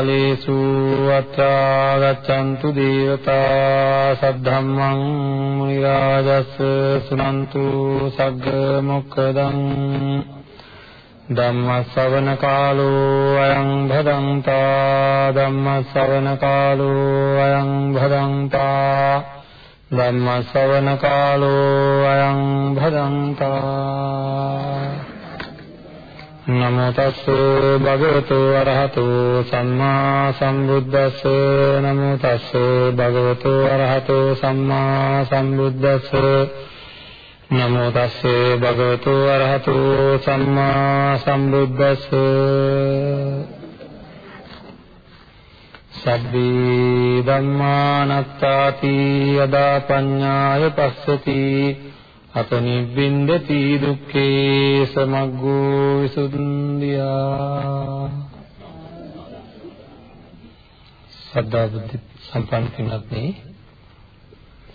කාලේසු අත්‍රාගතන්තු දේවතා සද්ධම්මං මුනි රාජස් සුනන්තු සග්ග මොක්කදං ධම්ම ශ්‍රවණ කාලෝ අයං භදංතා ධම්ම ශ්‍රවණ කාලෝ අයං භදංතා ධම්ම ශ්‍රවණ කාලෝ අයං භදංතා නමෝ තස්ස භගවතු අරහතෝ සම්මා සම්බුද්දස්ස. නමෝ තස්ස භගවතු අරහතෝ සම්මා සම්බුද්දස්ස. නමෝ තස්සේ භගවතු අරහතෝ සම්මා සම්බුද්දස්ස. සබ්බේ ධම්මානත්තාති යදා පඤ්ඤාය පස්සති. අත නිබ්බින්දති දුක්ඛේ සමග්ගෝ විසුද්ධියා සද්ධා බුද්ධ සම්පන්න පින්වත්නි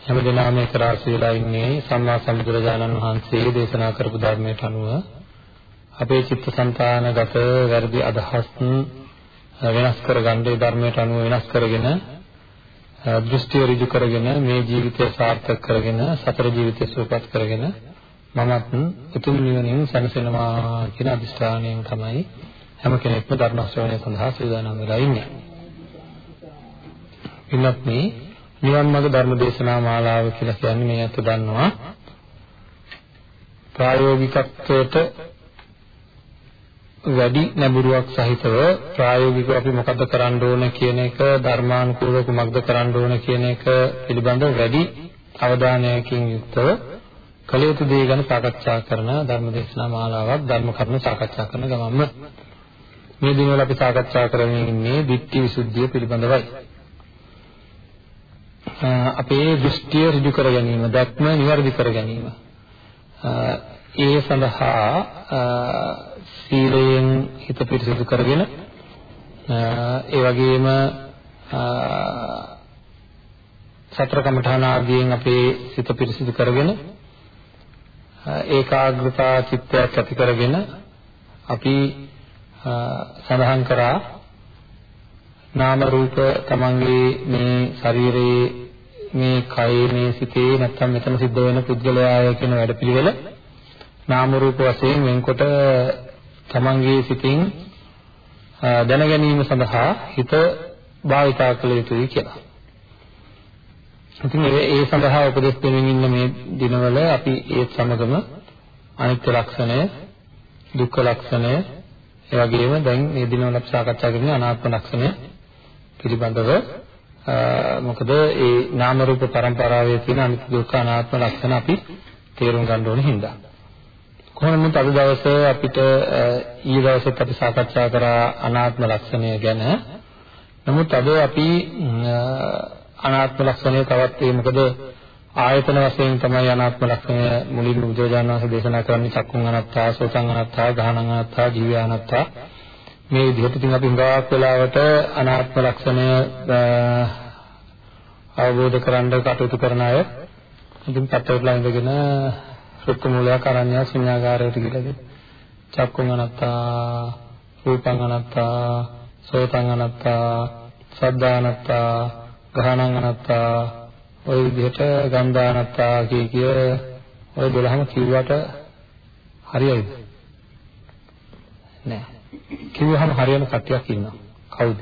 හැම දිනම එක රාශි වෙලා ඉන්නේ සම්මා සම්බුදුරජාණන් වහන්සේ දේශනා කරපු ධර්මයට අනුව අපේ චිත්තසංතානගත වැරදි අදහස් වෙනස් කරගන්න ඒ ධර්මයට අනුව වෙනස් කරගෙන දෘෂ්ටි ඍජු කරගෙන මේ ජීවිතය සාර්ථක කරගෙන සතර ජීවිතය සුවපත් කරගෙන මමත් උතුම් නිවනින් සැනසෙනවා කියන අදිෂ්ඨානයෙන් තමයි හැම කෙනෙක්ම ධර්ම ශ්‍රවණය සඳහා සූදානම් වෙලා ඉන්නේ. ඉන්නත් මේ නිවන් මාර්ග ධර්ම දේශනා මාලාව කියලා කියන්නේ මේ අත දන්නවා ප්‍රායෝගිකත්වයට වැඩි නැඹුරුවක් සහිතව ප්‍රායෝගිකව අපි මොකද්ද කරන්න ඕන කියන එක ධර්මානුකූලව කුමක්ද කරන්න ඕන කියන එක පිළිබඳව වැඩි අවධානයකින් යුක්තව කළ යුතු දේ ගැන සාකච්ඡා කරන ධර්ම දේශනා මාලාවක් ධර්ම කරුණු සාකච්ඡා කරන ගමන්ම මේ දිනවල අපි සාකච්ඡා කරමින් ඉන්නේ ditthi visuddhiය පිළිබඳවයි. අපේ දෘෂ්ටිය ඍජු කර ගැනීම, දැක්ම નિවර්දි කර ගැනීම. ඒ සඳහා සීලයෙන් හිත පිරිසිදු කරගෙන ඒ වගේම සතර කමඨාන ආදියෙන් අපේ සිත පිරිසිදු කරගෙන ඒකාග්‍රතා චිත්තයක් ඇති කරගෙන අපි සඳහන් කරා නාම රූප තමන්ගේ මේ ශරීරයේ මේ කයේ මේ සිතේ නැත්තම් මෙතන සිද්ධ වෙන පුද්ගලයාය කියන වැඩපිළිවෙල නාම රූප වශයෙන් වෙන්කොට තමන්ගේ සිතින් දැන ගැනීම සඳහා හිත භාවිතා කළ යුතුයි කියලා. ඉතින් ඒ සඳහා උපදෙස් දෙමින් ඉන්න මේ දිනවල අපි ඒත් සමගම අනිත්‍ය ලක්ෂණය, දුක්ඛ ලක්ෂණය, ඒ වගේම දැන් මේ දිනවල අපි සාකච්ඡා කරන අනාත්ම ලක්ෂණය පිළිබඳව මොකද ඒ නාම රූප પરම්පරාවේ තියෙන අනිත්‍ය දුක්ඛ අනාත්ම ලක්ෂණ අපි තේරුම් ගන්න ඕනේ හින්දා. කොහොම නමුත් අද දවසේ අපිට ඊ දවසෙත් අපි සාකච්ඡා කරා අනාත්ම ලක්ෂණය ගැන. නමුත් අද අපි අනාත්ම ලක්ෂණය තවත් ඒ මොකද ආයතන වශයෙන් තමයි අනාත්ම ලක්ෂණය මුලින්ම බුදුරජාණන් වහන්සේ දේශනා කරන්නේ. චක්කුං අනාත්තා, සෝතං අනාත්තා, ගාහනං අනාත්තා, ජීවය අනාත්තා. මේ විදිහට ඉතින් අපි හුඟක් වෙලාවට අනාත්ම ලක්ෂණය අවබෝධ කරගන්න කටයුතු කරන අය. ඉතින් පැත්තටලා ඉඳගෙන රුක්ක මූලයක් අරඤ්ඤා ශුන්‍යාකාරයට ගිහලා චක්කුං අනත්තා රූපං අනත්තා සෝතං අනත්තා සද්ධා අනත්තා ගහනං අනත්තා ওই විදිහට ගන්ධා අනත්තා කිය කිය ওই 12ම කිව්වට හරියයිද නෑ කිව්වහම හරියන කට්ටියක් ඉන්නවා. කවුද?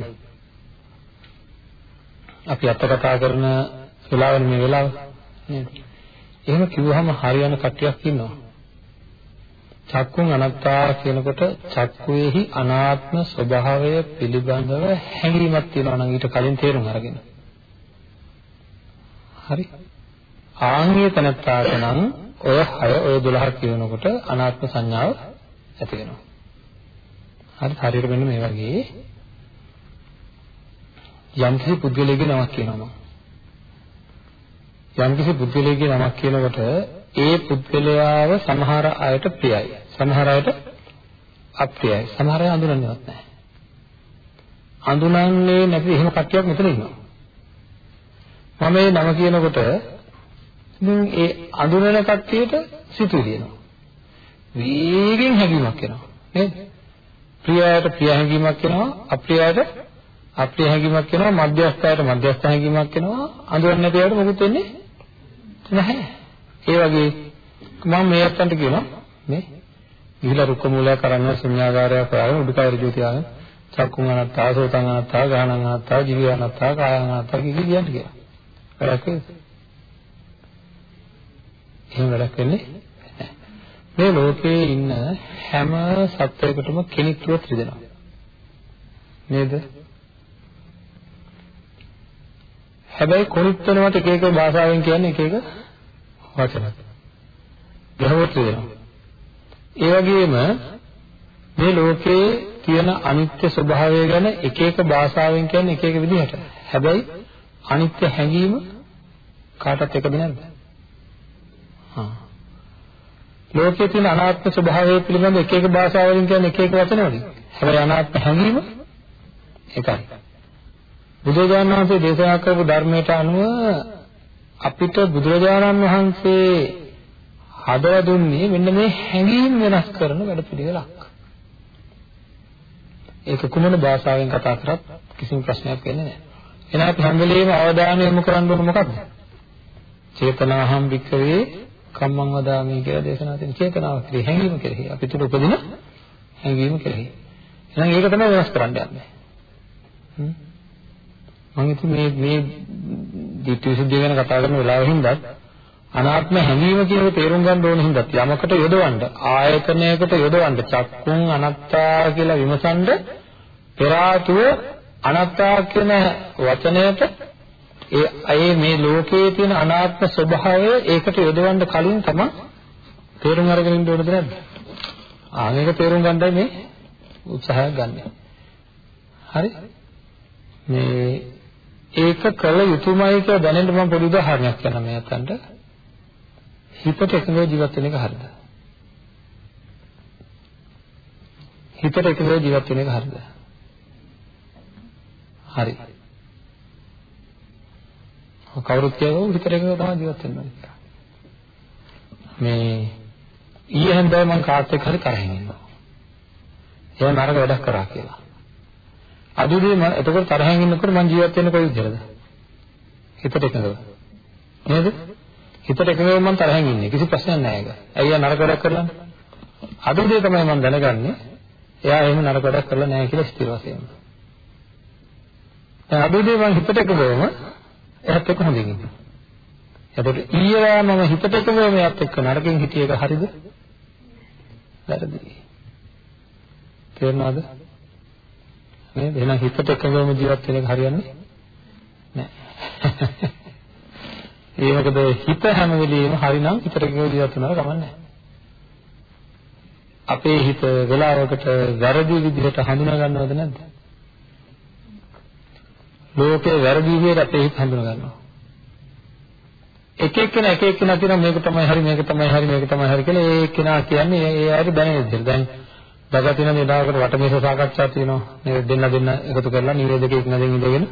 අපි අත කතා කරන වෙලාවනේ මේ වෙලාව නේද? එහෙම කිව්වහම හරියන කට්ටියක් ඉන්නවා. චක්කුන් අනත්තා කියනකොට චක්කුවේහි අනාත්ම ස්වභාවය පිළිබඳව හැඟීමක් තියෙනවා නම් ඊට කලින් තේරුම් අරගෙන. හරි. ආන්‍ය තනත්තාට නම් ඔය 6 ඔය 12 කියනකොට අනාත්ම සංඥාව ඇති වෙනවා. හරි හරියට මෙන්න මේ වගේ යම්කිසි පුද්ගලයෙකුගේ නමක් කියනවා යම්කිසි පුද්ගලයෙකුගේ නමක් කියනකොට ඒ පුද්ගලයාව සමහර අයට ප්‍රියයි. සමහර අයට අප්‍රියයි. සමහර අය අඳුරන්නේවත් නැහැ. අඳුනන්නේ නැති එහෙම කට්ටියක් මෙතන ඉන්නවා. මම මේ නම කියනකොට ඉතින් ඒ අඳුනන කට්ටියට සිතුවිලි එනවා. වේගෙන් හැඟීමක් එනවා. නේද? ප්‍රියයට ප්‍රිය හැඟීමක් එනවා. අප්‍රියයට අප්‍රිය හැඟීමක් එනවා. මධ්‍යස්ථයට මධ්‍යස්ථ හැඟීමක් එනවා. අඳුරන්නේ නැතිවට මොකුත් වෙන්නේ නැහැ ඒ වගේ මම මේ අත්තන්ට කියනවා මේ ගිහිලා රුක්ක මූලයක් කරන්න ශුන්‍යාගාරයක් හොයාගෙන උඩුකය ඍජු තියාගෙන චක්කුං අනත්තා සෝතං අනත්තා ගානං අනත්තා ජීව අනත්තා කායං අනත්තා කිය කියන්න කියලා. වැඩක් වෙයිද? එහෙම වැඩක් වෙන්නේ මේ ලෝකේ ඉන්න හැම සත්වයකටම කෙනෙක් කිව්වොත් රිදෙනවා. නේද? හැබැයි කොනිට වෙනවට එක එක භාෂාවෙන් කියන්නේ එක එක වචන. ගහවොත් රිදෙනවා. ඒ වගේම මේ ලෝකේ තියෙන අනිත්‍ය ස්වභාවය ගැන එක එක භාෂාවෙන් කියන්නේ එක එක විදිහට. හැබැයි අනිත්‍ය හැඟීම කාටත් එකද නැද්ද? හා. ලෝකයේ තියෙන අනාත්ම ස්වභාවය පිළිබඳ එක එක භාෂාවලින් කියන්නේ එක එක වචන වලින්. හැබැයි අනාත්ම හැඟීම එකයි. බුදුරජාණන් වහන්සේ දේශනා කරපු ධර්මයට අනුව අපිට බුදුරජාණන් වහන්සේ හදලා දුන්නේ මෙන්න මේ හැඟීම් වෙනස් කරන වැඩපිළිවෙලක්. ඒක කුමන භාෂාවෙන් කතා කරත් කිසිම ප්‍රශ්නයක් වෙන්නේ නැහැ. එහෙනම් අපි හැම වෙලේම අවධානය යොමු කරන්න ඕන මොකක්ද? චේතනාහම් වික්කවේ කම්මං වදාමි කියලා දේශනා තියෙන චේතනාව කෙරෙහි හැඟීම කෙරෙහි අපි තුල උපදින හැඟීම කෙරෙහි. එහෙනම් ඒක තමයි වෙනස් කරන්න යන්නේ. හ්ම් මම ඉතින් මේ මේ ditthi visuddhiය ගැන කතා කරන වෙලාවෙහිඳත් අනාත්ම හැඟීම කියන එක තේරුම් ගන්න ඕන හින්දා යමකට යොදවන්න ආයතනයකට යොදවන්න චක්කුන් අනත්තා කියලා විමසන්න පෙර ආතුව අනත්තා කියන වචනයට ඒ අයේ මේ ලෝකයේ තියෙන අනාත්ම ස්වභාවය ඒකට යොදවන්න කලින් තමයි තේරුම් අරගෙන ඉන්න ඕනද නැද්ද? ආ මේක තේරුම් ගන්නයි මේ උත්සාහයක් ගන්න. හරි? මේ ඒක කළ යුතුයමයි කියලා දැනෙන්න මම පොඩි උදාහරණයක් කියන්නම් මේ අතන්ට. හිතට එකඟව ජීවත් වෙන එක හරිද? හිතට එකඟව ජීවත් වෙන එක හරිද? හරි. කවුරුත් කියවෝ හිතට එකඟව තමයි ජීවත් වෙන්න ඕනේ. මේ ඊයේ හන්දේ මම කාත් එක්ක හරි තරහින් ඉන්නවා. එහෙම නරක වැඩක් කරා කියලා. අදුදී මම එතකොට තරහින් ඉන්නකොට මම ජීවත් වෙන්නේ කොයි විදිහටද? හිතට එකඟව. නේද? හිතට එකඟව මම තරහින් ඉන්නේ. කිසි ප්‍රශ්නයක් නැහැ ඒක. ඇයි නරක වැඩක් කරලානේ? අදුදී තමයි මම දැනගන්නේ එයා එහෙම නරක වැඩක් කරලා නැහැ කියලා ස්ථිර වශයෙන්ම. දැන් අදුදී මම හිතට එකඟවම එයාත් එක්ක හොඳින් ඉන්නවා. එතකොට ඊයේ මම හිතට එකඟවම එයාත් එක්ක නරකින් හිටිය එක හරිද? වැරදි. තේරුණාද? නේද? එහෙනම් හිතට එකඟවම ජීවත් වෙන එක හරියන්නේ නැහැ. ඒ මොකද හිත හැම වෙලෙම හරිනම් හිතට එකඟව ජීවත් වෙනවා කමන්නේ අපේ හිත වෙලාවකට වැරදි විදිහට හඳුනා ගන්නවද නැද්ද? ලෝකේ වැරදි විදිහට අපේ හිත හඳුනා ගන්නවා. එක එක්කෙනා එක එක්කෙනා කියනවා මේක තමයි හරි මේක තමයි හරි මේක තමයි හරි කියලා ඒ එක්කෙනා කියන්නේ ඒ අයට දැනෙන විදිහට. දැන් දගා තියෙන මේ දායකට වටමේස සාකච්ඡා තියෙනවා. මේ දෙන්න දෙන්න එකතු කරලා නිවේදකයෙක් ඉන්නදින් ඉඳගෙන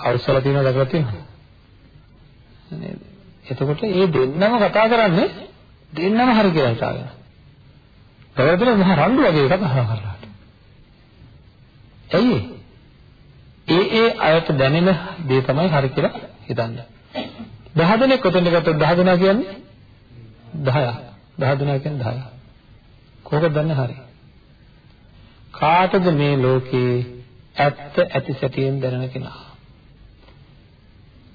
අවශ්‍යලා තියෙනවා දගලා තියෙනවා. නේද? එතකොට මේ දෙන්නම කතා කරන්නේ දෙන්නම හරි කියලා හිතාගෙන. දගලා මහ රණ්ඩු වගේ කතා කරලා. ඇයි ඒ ඒ අයට දැනෙන දේ තමයි හරි කියලා හිතන්න. 10 දෙනෙක් ඔතෙන්ට ගත්තොත් 10 දෙනා කියන්නේ 10ක්. 10 දෙනා කියන්නේ 10ක්. කොහොමද දන්නේ හරි? කාටද මේ ලෝකේ ඇත්ත ඇති සැටියෙන් දැනෙන කෙනා?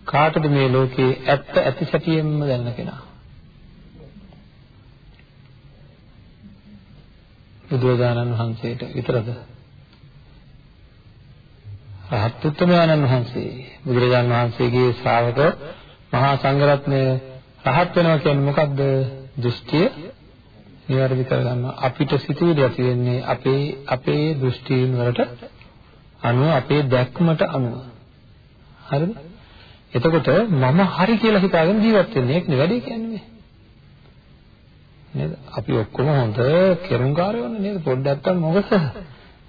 කාටද මේ ලෝකේ ඇත්ත ඇති සැටියෙන්ම දැනෙන කෙනා? බුදුරජාණන් වහන්සේට විතරද? රහත් උත්තමයන්න් වහන්සේ බුදුරජාණන් වහන්සේගේ ශ්‍රාවක මහා සංඝරත්නය රහත් වෙනවා කියන්නේ මොකද්ද? දෘෂ්ටිය නිවැරදි කරගන්නවා අපිට සිතුවිලි ඇති වෙන්නේ අපේ අපේ දෘෂ්ටීන් වලට අනුව අපේ දැක්මට අනුව. හරිද? එතකොට මම හරි කියලා හිතාගෙන ජීවත් වෙන්නේ. ඒක නෙවෙයි කියන්නේ. නේද? අපි ඔක්කොම හොඳ කෙරුම්කාරයෝනේ නේද? පොඩ්ඩක් අත්තම් මොකද?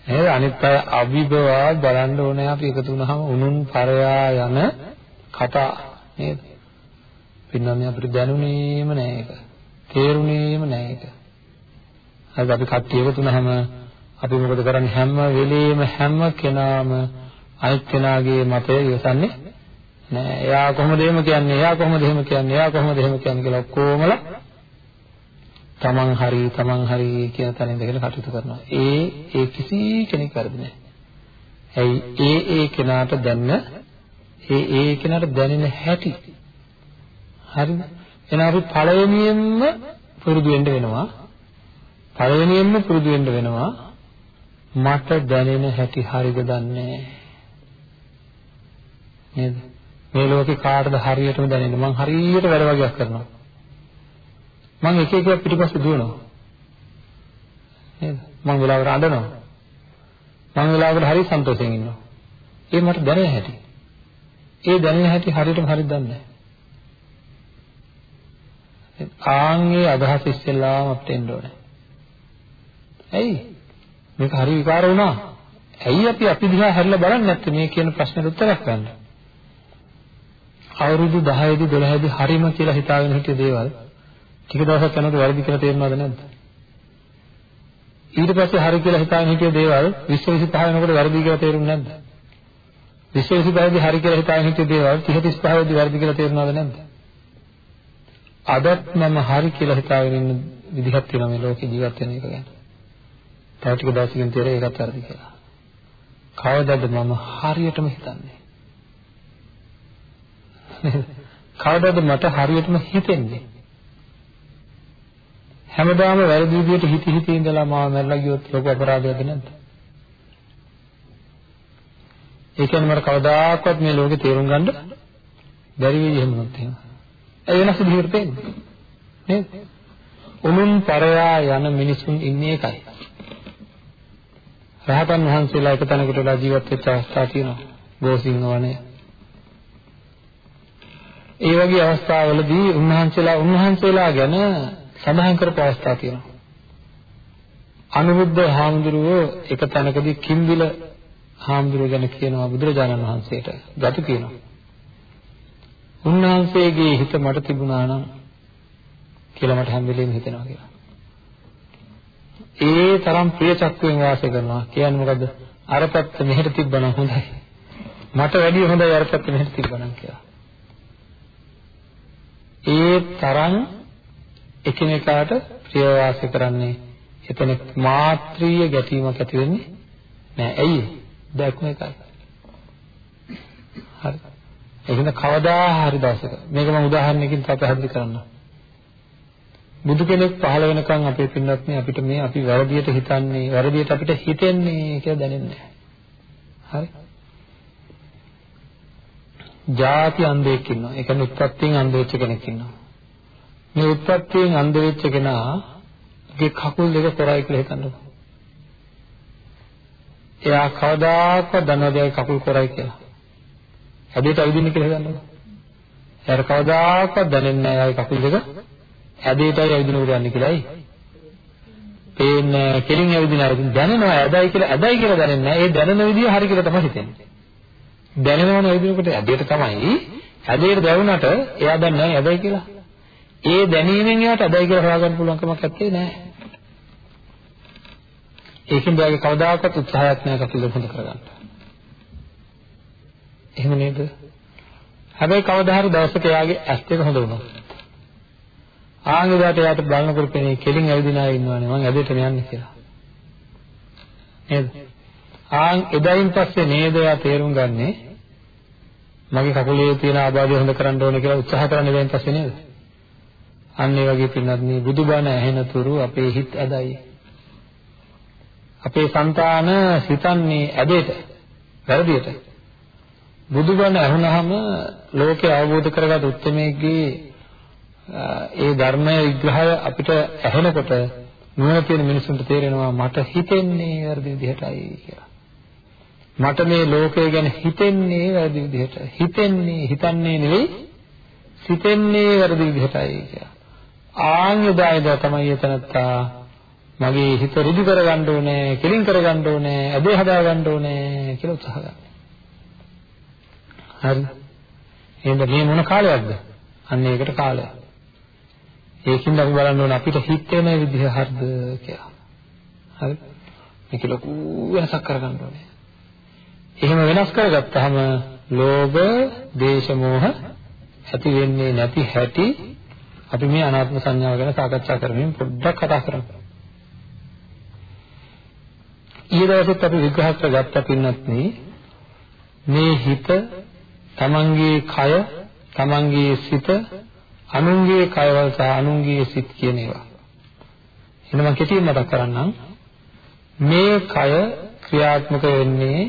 නේද? අනිත් අය අභිබවා බලන්න ඕනේ අපි එකතු වුණාම උනුන් පරයා යන කතා නේද? පින්නන්නේ අපිට දැනුනේම නෑ ඒක. තේරුනේම නෑ ඒක. හරි අපි කට්ටිය එකතු වුණාම අපි මොකද කරන්නේ හැම වෙලෙම හැම කෙනාම අනිත් කෙනාගේ මතය ඉවසන්නේ නෑ. එයා කොහොමද එහෙම කියන්නේ? එයා කොහොමද එහෙම කියන්නේ? එයා කොහොමද එහෙම කියන්නේ කියලා ඔක්කොමලා තමන් හරි තමන් හරි කියන තැන ඉඳගෙන කටයුතු කරනවා. ඒ ඒ කිසි කෙනෙක් වැරදි නෑ. ඇයි ඒ ඒ කෙනාට දැන්න ඒ ඒ කෙනාට දැනෙන හැටි. හරිද? එහෙනම් අපි පළවෙනියෙන්ම පුරුදු වෙන්න වෙනවා. පළවෙනියෙන්ම පුරුදු වෙන්න වෙනවා. මට දැනෙන හැටි හරිද දන්නේ නේද? මේ ලෝකේ කාටද හරියටම දැනෙන්නේ? මං හරියට වැඩ වගේක් කරනවා. මං එක එක පිටිපස්සේ දුවනවා. නේද? මං වෙලාවකට අඬනවා. මං වෙලාවකට හරි සන්තෝෂයෙන් ඉන්නවා. ඒ මට දැනෙන හැටි. ඒ දැනෙන හැටි හරියටම හරිද දන්නේ නැහැ. ආන්ගේ අදහස ඉස්සෙල්ලාම අපිට එන්න ඕනේ. ඇයි? මේක හරි විකාර වුණා. ඇයි අපි අපි දිහා හැරිලා බලන්නේ නැත්තේ මේ කියන ප්‍රශ්නෙට උත්තරයක් ගන්න? අවුරුදු 10 දී 12 දී හරිම කියලා හිතාගෙන හිටිය දේවල් ටික දවසක් යනකොට වැරදි කියලා තේරෙනවද නැද්ද? ඊට පස්සේ හරි කියලා හිතාගෙන හිටිය දේවල් 20 25 වෙනකොට වැරදි කියලා තේරුන්නේ නැද්ද? 20 25 දී හරි කියලා හිතාගෙන හිටිය දේවල් 30 35 දී වැරදි කියලා තේරෙනවද නැද්ද? අදත් මම හරි කියලා හිතාගෙන ඉන්න විදිහක් තියෙනවා මේ ලෝකේ ජීවත් වෙන එක ගැන. තව ටික දවසකින් තේරෙයි ඒකත් වැරදි කියලා. කවදාද මම හරියටම හිතන්නේ? කවදාද මට හරියටම හිතෙන්නේ? හැමදාම වැරදි විදියට හිත හිත ඉඳලා මාව මැරලා ගියොත් ලොකු අපරාධයක්ද නැද්ද? ඒ කියන්නේ මට කවදාකවත් මේ ලෝකේ තේරුම් ගන්න බැරි වෙයි එහෙම නැත්නම් එහෙම. ඒ වෙනස් විදිහට පේන්නේ. නේද? උනුන් පරයා යන මිනිසුන් ඉන්නේ එකයි. රහතන් වහන්සේලා එක තැනකට වෙලා ජීවත් වෙච්ච අවස්ථා තියෙනවා. ගෝසිංහ වනයේ. ඒ වගේ අවස්ථාවලදී උන්වහන්සේලා උන්වහන්සේලා ගැන සඳහන් කරපු අවස්ථා තියෙනවා. අනුරුද්ධ හාමුදුරුවෝ එක තැනකදී කිම්බිල හාමුදුරුවෝ ගැන කියනවා බුදුරජාණන් වහන්සේට ගතු කියනවා. උන්වහන්සේගේ හිත මට තිබුණා නම් කියලා මට හැම වෙලෙම හිතෙනවා කියලා. ඒ තරම් ප්‍රිය චක්කුවෙන් වාසය කරනවා. කියන්නේ මොකද්ද? අර පැත්ත මෙහෙට තිබ්බනම් හොඳයි. මට වැඩිය හොඳයි අර පැත්ත මෙහෙට තිබ්බනම් කියලා. ඒ තරම් එකිනෙකාට ප්‍රිය වාසය කරන්නේ එතන මාත්‍රීය ගැටීමක් ඇති වෙන්නේ නෑ. ඇයි? දැක්ම එකයි. හරි. ඒකෙන්ද කවදා හරි දවසක මේක මම උදාහරණයකින් තව පැහැදිලි කරන්නම්. බුදු කෙනෙක් පහළ වෙනකන් අපේ පින්වත් මේ අපිට මේ අපි වැරදියට හිතන්නේ වැරදියට අපිට හිතෙන්නේ කියලා දැනෙන්නේ හරි. ಜಾති අන්ධයෙක් ඉන්නවා. ඒ කියන්නේ උත්පත්තියෙන් අන්ධ වෙච්ච කෙනෙක් ඉන්නවා. මේ උත්පත්තියෙන් අන්ධ වෙච්ච කෙනාගේ කකුල් දෙක කොරයි කියලා හිතන්නකෝ. එයා කවදාකවත් දන්නවද කකුල් කොරයි කියලා. හැදේට ඇවිදින්න කියලා හිතන්නකෝ. එයාට කවදාකවත් දැනෙන්නේ නැහැ එයාගේ කකුල් දෙක. ඇදේටයි ඇවිදිනකොට යන්නේ කියලායි. පේන්නේ කෙලින් ඇවිදින අය දැනෙනවා ඇදයි කියලා ඇදයි කියලා දැනෙන්නේ නැහැ. ඒ දැනෙන විදිය හරි කියලා තමයි හිතෙන්නේ. දැනෙනවනේ ඇවිදිනකොට ඇදේට තමයි ඇදේට දැවුනට එයා දන්නේ නැහැ ඇදයි කියලා. ඒ දැනීමෙන් එයාට ඇදයි කියලා හොයාගන්න පුළුවන් කමක් නැත්තේ නෑ. ඒකෙන් බෑගේ කවදාකවත් උත්සාහයක් නැහැ කකුල හොඳ කරගන්න. එහෙම නේද? හැබැයි කවදා හරි දවසක එයාගේ ඇස් දෙක හොඳ වුණා. ආන්ගදාට යාට බලනකොට පෙනේ කෙලින් ඇවිදින අය ඉන්නවනේ මං ඇදෙටම යන්නේ කියලා. නේද? ආන් එදායින් පස්සේ නේද යා තේරුම් ගන්නේ මගේ කකුලේ තියෙන ආබාධය හොඳ කරන්න ඕනේ කියලා උත්සාහ කරන එදායින් පස්සේ නේද? අන්න ඒ වගේ පින්නත් මේ බුදුබණ ඇහෙන තුරු අපේ හිත ඇදයි. අපේ సంతාන සිතන්නේ ඇදෙට වැරදියට. බුදුබණ ඇහුනහම ලෝකේ අවබෝධ කරගත් උත්මේගේ ඒ ධර්මයේ විග්‍රහය අපිට ඇහෙනකොට නුවණ තියෙන මිනිසුන්ට තේරෙනවා මට හිතෙන්නේ වැරදි විදිහටයි කියලා. මට මේ ලෝකය ගැන හිතෙන්නේ වැරදි විදිහට. හිතෙන්නේ හිතන්නේ නෙවෙයි සිතෙන්නේ වැරදි විදිහටයි කියලා. ආන්‍යදායද තමයි එතනත්තා මගේ හිත ඍජු කරගන්න ඕනේ, කෙලින් කරගන්න ඕනේ, අදේ හදාගන්න ඕනේ කියලා උත්සාහ ගන්න. හරි. එහෙනම් මේ මොන කාලයක්ද? අන්න ඒකට කාලයක්. ඒකින්ද අපි බලන්න ඕනේ අපිට හිතෙන විදිහ හරිද කියලා. හරි. මේක ලොකු වෙනසක් කරගන්න ඕනේ. එහෙම වෙනස් කරගත්තාම ලෝභ, දේශ, මෝහ ඇති වෙන්නේ නැති හැටි අපි මේ අනාත්ම සංඥාව ගැන සාකච්ඡා කරමින් පොඩ්ඩක් කතා කරමු. ඊයේ දවසෙත් අපි විග්‍රහ කරගත්ත පින්නත් මේ හිත තමන්ගේ කය තමන්ගේ සිත අනුන්ගේ කයවල සහ අනුන්ගේ සිත් කියන ඒවා. එහෙනම් මම කෙටියෙන් මතක් කරන්නම්. මේ කය ක්‍රියාත්මක වෙන්නේ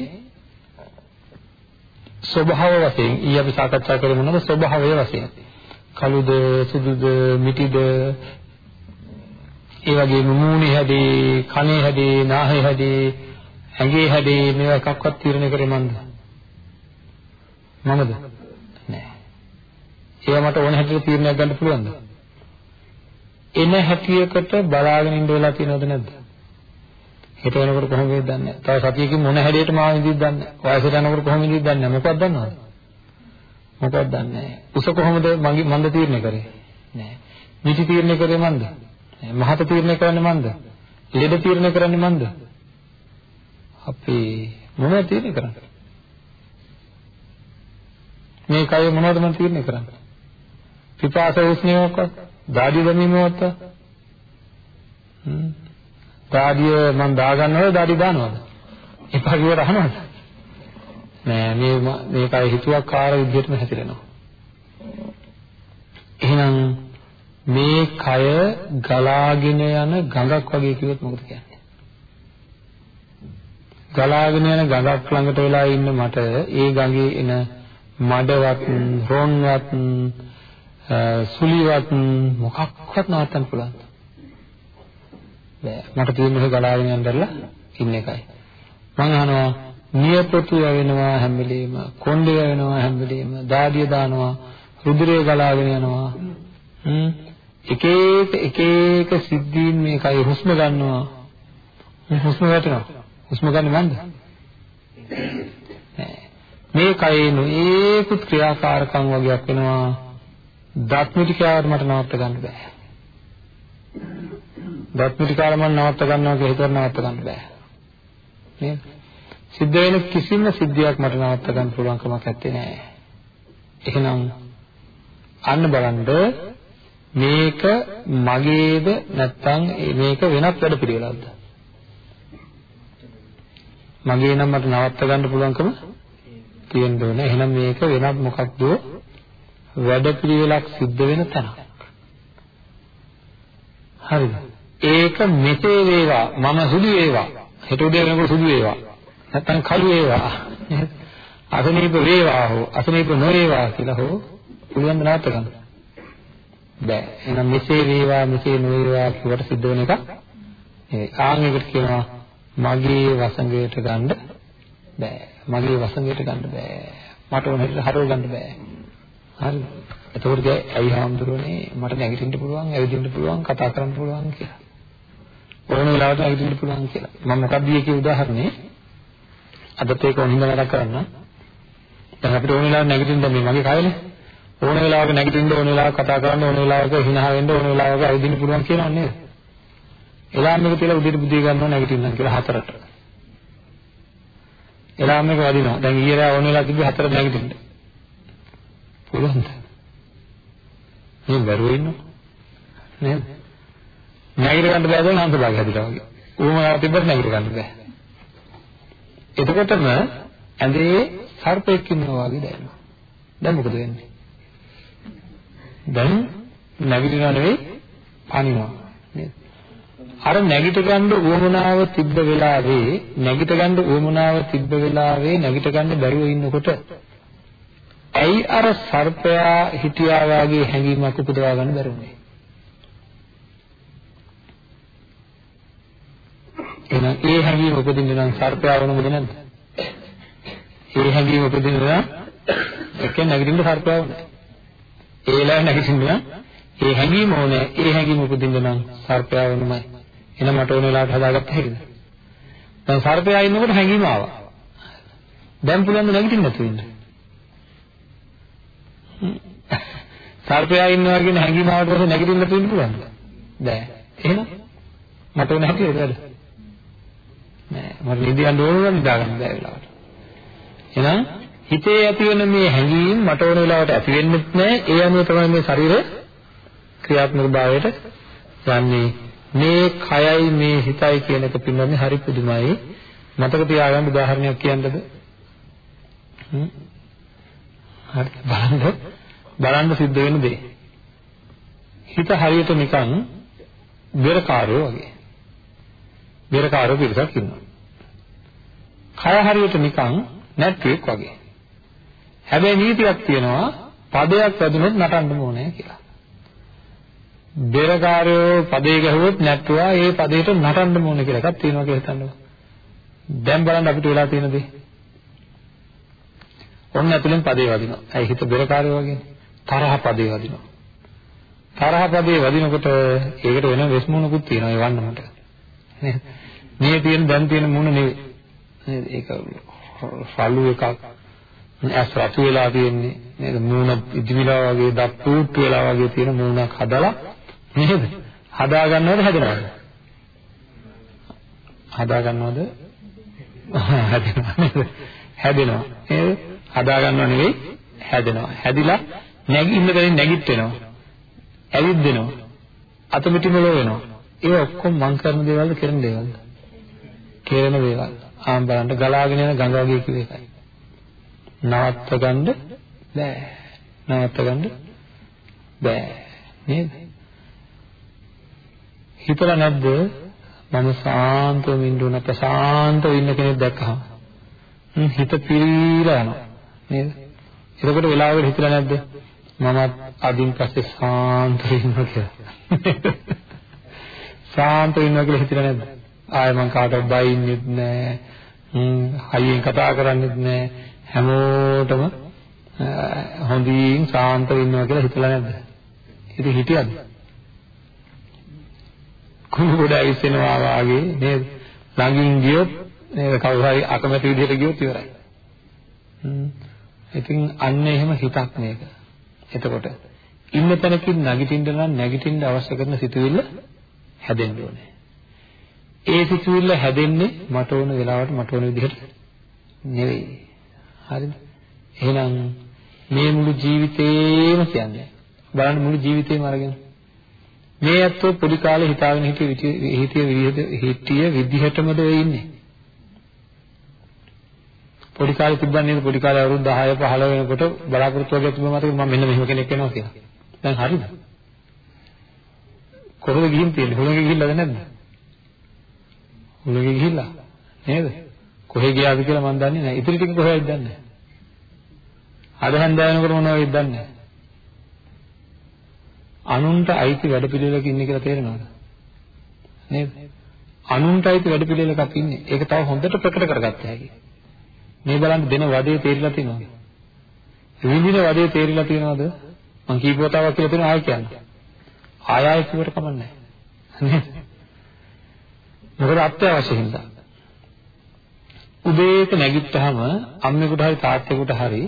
ස්වභාව වශයෙන්. ඊ අපි සාකච්ඡා කරේ මොනවද ස්වභාවය වශයෙන්. කළුද සුදුද මිටිද ඒ වගේම මූණේ හැදී කනේ හැදී නාහේ හැදී ඇඟේ හැදී මේවා එකක්වත් තීරණය කරේ මන්ද? මමද? නෑ ඒවා මට ඕන හැටියට තීරණයක් ගන්න පුළුවන්ද එන හැටියකට බලාගෙන ඉන්න වෙලා තියෙනවද නැද්ද හෙට වෙනකොට කොහොමද දන්නේ නැහැ. තව සතියකින් මොන හැඩයට මාව ඉඳිද්ද දන්නේ නැහැ. වයසට යනකොට කොහොමද ඉඳිද්ද දන්නේ නැහැ. මොකක්ද දන්නවද? මොකක්ද දන්නේ නැහැ. උස කොහොමද මගේ මන්ද තීරණය කරේ? නැහැ. නිති තීරණය කරේ මන්ද? නැහැ. මහත තීරණය කරන්නේ මන්ද? ලෙඩ තීරණය කරන්නේ මන්ද? අපි මොනවද තීරණය කරන්නේ? මේ කය මොනවද මම තීරණය කරන්නේ? පිපාස උස්නියවක, දාඩිය දැමීමවත්. හ්ම් දාඩිය මම දාගන්නවද දාඩි දානවද? එපා කිව්වට අහනවද? නෑ මේ මේකයි හිතුවක්කාර විදිහටම හැතිරෙනවා. එහෙනම් මේ කය ගලාගෙන යන ගඟක් වගේ කිව්වොත් මොකද කියන්නේ? ගලාගෙන යන ගඟක් ළඟට වෙලා ඉන්න මට ඒ ගඟේ එන මඩවත් රොන්වත් සුලිවත් මොකක්වත් නවත්තන්න පුළුවන්ද? බෑ. මට තියෙන්නේ ගලාගෙන යන්නදලා ඉන්න එකයි. මම අහනවා නියපොතු යවෙනවා හැම වෙලෙම, කොණ්ඩේ යවෙනවා හැම වෙලෙම, දාඩිය දානවා, රුධිරය ගලාගෙන යනවා. හ්ම්. එක එක එක එක සිද්ධීන් මේකයි හුස්ම ගන්නවා. හුස්ම වැටෙනවා. හුස්ම ගන්න මන්ද? මේ කයේ නොඒකුත් ක්‍රියාකාරකම් වගේක් වෙනවා. දත්මිටිකාවට මට නවත්ත ගන්න බෑ. දත්මිටි කාලේ මම නවත්ත ගන්නවා කියලා හිතුවා නවත්ත ගන්න බෑ. නේද? සිද්ධ වෙන කිසිම සිද්ධියක් මට නවත්ත ගන්න පුළුවන් කමක් නැත්තේ නෑ. එහෙනම් අන්න බලන්න මේක මගේද නැත්නම් මේක වෙනත් වැඩ පිළිවෙලක්ද? මගේ නම් මට නවත්ත ගන්න පුළුවන්කම තියෙන්න ඕනේ. එහෙනම් මේක වෙනත් මොකක්ද වැඩ පිළිවෙලක් සිද්ධ වෙන තැන. හරිද? ඒක මෙසේ වේවා මම සුදු වේවා. හෙට උදේ වෙනකොට සුදු වේවා. නැත්නම් කළු වේවා. අසනීප වේවා හෝ අසනීප නොවේවා කියලා හෝ පුළුවන් නාත ගන්න බෑ. එහෙනම් මෙසේ වේවා මෙසේ නොවේවා කියවට සිද්ධ වෙන එක නෙවෙයි. ආන් එකට කියනවා මගේ වසඟයට ගන්න බෑ. මගේ වසඟයට ගන්න බෑ. මට ඕන හැටියට හරව ගන්න බෑ. හරි එතකොට ඇයි හාමුදුරනේ මට නැගිටින්න පුළුවන් ඇවිදින්න පුළුවන් කතා කරන්න පුළුවන් කියලා ඕන වෙලාවට නැගිටින්න පුළුවන් කියලා. මම මොකක්ද කියේ උදාහරණේ අදත් ඒක හොඳින් මතක් කරන්න. දැන් අපිට ඕන වෙලාවට නැගිටින්න මේ මගේ කයනේ. ඕන වෙලාවක නැගිටින්න ඕන වෙලාවක කතා කරන්න ඕන වෙලාවක හිනහ වෙන්න ඕන වෙලාවක ඇවිදින්න පුළුවන් කියනවා නේද? එලාම් එක තියලා උදේට බුදිය ගන්නවා නැගිටින්න කියලා හතරට. එලාම් එක වදිනවා. දැන් ඊයේ ඕන වෙලාව තිබ්බ හතරට නැගිටින්න. පුළුවන්ද? මේ බැරුව ඉන්නවා. නේද? නැගිට ගන්න බෑ දැන් හංසභාගය හැදිලා වගේ. උවමනාව තිබ්බත් නැගිට ගන්න බෑ. එතකොටම ඇඳේ සර්පෙක් ඉන්නවා වගේ දැනෙනවා. දැන් මොකද වෙන්නේ? දැන් නැගිටිනව නෙවෙයි පනිනවා නේද? අර නැගිට ගන්න උවමනාව තිබ්බ වෙලාවේ නැගිට ගන්න උවමනාව තිබ්බ වෙලාවේ නැගිට ගන්න බැරුව ඉන්නකොට ඇයි අර සර්පයා හිටියා වගේ හැඟීමක් උපදවා ගන්න බැරුනේ? එහෙනම් ඒ හැඟීම උපදින්න නම් සර්පයා වුණොමද නැද්ද? ඒ හැඟීම උපදින්න නම් එකෙන් නැගිටින්න සර්පයා වුණා. ඒ වෙලාවේ නැගිටින්න නම් ඒ හැඟීම ඕනේ. ඒ හැඟීම උපදින්න නම් සර්පයා වුණමයි. එහෙනම් මට ඕන වෙලාවට හදාගත්ත හැකිද? දැන් සර්පයා ඉන්නකොට හැඟීම ආවා. දැන් පුළුවන් නැගිටින්න නැතුව ඉන්න. සර්පයා ඉන්නවා කියන හැඟීම ආවට පස්සේ නැගිටින්න නැතුව ඉන්න පුළුවන්ද? බෑ. එහෙනම් මට ඕන හැටියට වැඩ. නෑ. මට නිදියන්න ඕන නම් නිදා ගන්න බැහැ වෙලාවට. එහෙනම් හිතේ ඇති වෙන මේ හැඟීම් මට ඕන වෙලාවට ඇති වෙන්නේ නැහැ. ඒ අනුව තමයි මේ ශරීරය ක්‍රියාත්මක භාවයට යන්නේ. මේ කයයි මේ හිතයි කියන එක පින්නන්නේ හරි පුදුමයි. මතක තියාගන්න උදාහරණයක් කියන්නද? හ්ම්. හරි බලන්න බලන්න සිද්ධ වෙන දේ. හිත හරියට නිකන් බෙරකාරයෝ වගේ. බෙරකාරයෝ පිරිසක් ඉන්නවා. කය හරියට නිකන් නැට්ටුවෙක් වගේ. හැබැයි නීතියක් තියෙනවා පදයක් වැදුනොත් නටන්න ඕනේ කියලා. බෙරකාරයෝ පදේ ගැහුවොත් නැට්ටුවා ඒ පදේට නටන්න ඕනේ කියලා එකක් තියෙනවා කියලා හිතන්නකෝ. දැන් බලන්න අපිට වෙලා තියෙන දේ. ඔන්න ඇතුලෙන් පදේ වදිනවා. ඇයි හිත බෙරකාරයෝ වගේනේ. තරහ පදේ වදිනවා. තරහ පදේ වදිනකොට ඒකට වෙන වෙස්මුණකුත් තියෙනවා ඒ වන්නමට. නේද? මේ තියෙන දැන් තියෙන මුණ නෙවෙයි. නේද? ඒක සල්ලු එකක්. ඇස් රතු වෙලා තියෙන්නේ නේද? මූණ ඉදිමිලා වගේ දත් පුට්ටු වෙලා වගේ තියෙන මූණක් හදලා නේද? හදා ගන්නවද හැදෙනවද? හදා ගන්නවද? හැදෙනවා නේද? හැදෙනවා. නේද? හදා ගන්නව නෙවෙයි හැදෙනවා. හැදිලා නැගින්න බැරි නැගිටිනවා. ඇවිද්දෙනවා. අත මිටිමල වෙනවා. ඒ ඔක්කොම මං කරන දේවල්ද කරන දේවල්ද? කරන දේවල්. ආම් බලන්න ගලාගෙන යන ගඟ වගේ කිව්ව එකයි. නවත්ත ගන්න බෑ. නවත්ත ගන්න බෑ. නේද? හිතලා නැද්ද මම සාන්තව ඉන්න උන ප්‍රසාන්තව ඉන්න කෙනෙක් දැක්කහම හිත පිරීලා යනවා නේද? එතකොට වෙලාවකට හිතලා නැද්ද මමත් අදින් පස්සේ සාන්තව ඉන්නවා කියලා. සාන්තව ඉන්නවා කියලා හිතලා නැද්ද? ආයෙ මං කාටවත් බයින්නෙත් නෑ. හයියෙන් කතා කරන්නෙත් නෑ. හැමෝටම හොඳින් සාන්තව ඉන්නවා කියලා හිතලා නැද්ද? ඉතින් හිටියද? කුණු ගොඩ ඇවිස්සෙනවා වාගේ නේද? ළඟින් ගියොත් නේද කවුරු හරි අකමැති විදිහට ගියොත් ඉවරයි. හ්ම්. ඉතින් අන්න එහෙම හිතක් මේක. එතකොට ඉන්න තැනකින් නැගිටින්න නම් නැගිටින්න අවශ්‍ය කරන සිතුවිල්ල හැදෙන්න ඕනේ. ඒ සිතුවිල්ල හැදෙන්නේ මට ඕන වෙලාවට මට ඕන විදිහට නෙවෙයි. හරිද? එහෙනම් මේ මුළු ජීවිතේම කියන්නේ බලන්න මුළු ජීවිතේම අරගෙන මේ ඇත්තෝ පොඩි කාලේ හිතාගෙන හිටිය හිටිය හිටිය විදිහටමද ඔය ඉන්නේ පොඩි කාලේ තිබ්බන්නේ නේද පොඩි කාලේ අවුරුදු 10 15 වෙනකොට බලාපොරොත්තු වගේ තිබ්බ මතක මම මෙන්න මෙහෙම කෙනෙක් වෙනවා කියලා. දැන් හරිද? කොහොමද ගිහින් තියෙන්නේ? හුලඟේ ගිහිල්ලාද නැද්ද? හුලඟේ ගිහිල්ලා නේද? කොහෙ ගියාද කියලා මම දන්නේ නැහැ. ඉතින් ටික කොහෙද දන්නේ නැහැ. අද හන්දෑවෙනකොට මොනවද දන්නේ නැහැ. අනුන්ට අයිති වැඩ පිළිවෙලක ඉන්නේ කියලා තේරෙනවද? නේද? අනුන්ට අයිති වැඩ පිළිවෙලකක් ඉන්නේ. ඒක තව හොඳට ප්‍රකට කරගත්ත හැකියි. මේ බලන්න දෙන වදේ තේරිලා තියෙනවද? විඳින වදේ තේරිලා තියෙනවද? මං කීප වතාවක් කියලා තියෙනවා ආයෙ කියන්න. ආය ආයෙ කිව්වට කමන්නේ නැහැ. මොකද අත්‍යවශ්‍ය හින්දා. උදේට නැගිට්ටහම අම්මෙකුට හරි තාත්තෙකුට හරි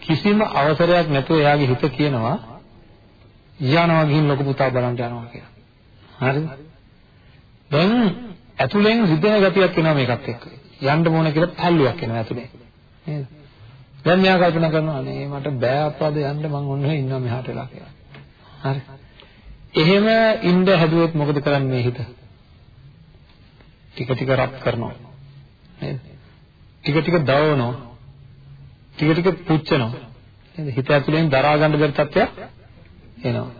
කිසිම අවසරයක් නැතුව එයාගේ හිත කියනවා යනවා ගිහින් ලොකු පුතා බලන්න යනවා කියලා. හරිද? දැන් ඇතුලෙන් රිදෙන ගතියක් එනවා මේකත් එක්ක. යන්න ඕන කියලා තල්ලුවක් එනවා ඇතුලේ. නේද? දැන් මෙයා කල්පනා කරනවා අනේ මට බෑ අප්පාද යන්න මං ඔන්න ඉන්නවා මෙහාට වෙලා කියලා. හරි. එහෙම ඉන්න හැදුවොත් මොකද කරන්නේ මේ හිත? ටික ටික රත් කරනවා. නේද? ටික ටික දවනවා. ටික ටික පුච්චනවා. නේද? හිත ඇතුලෙන් දරා ගන්න බැරි තත්ත්වයක් එනවා.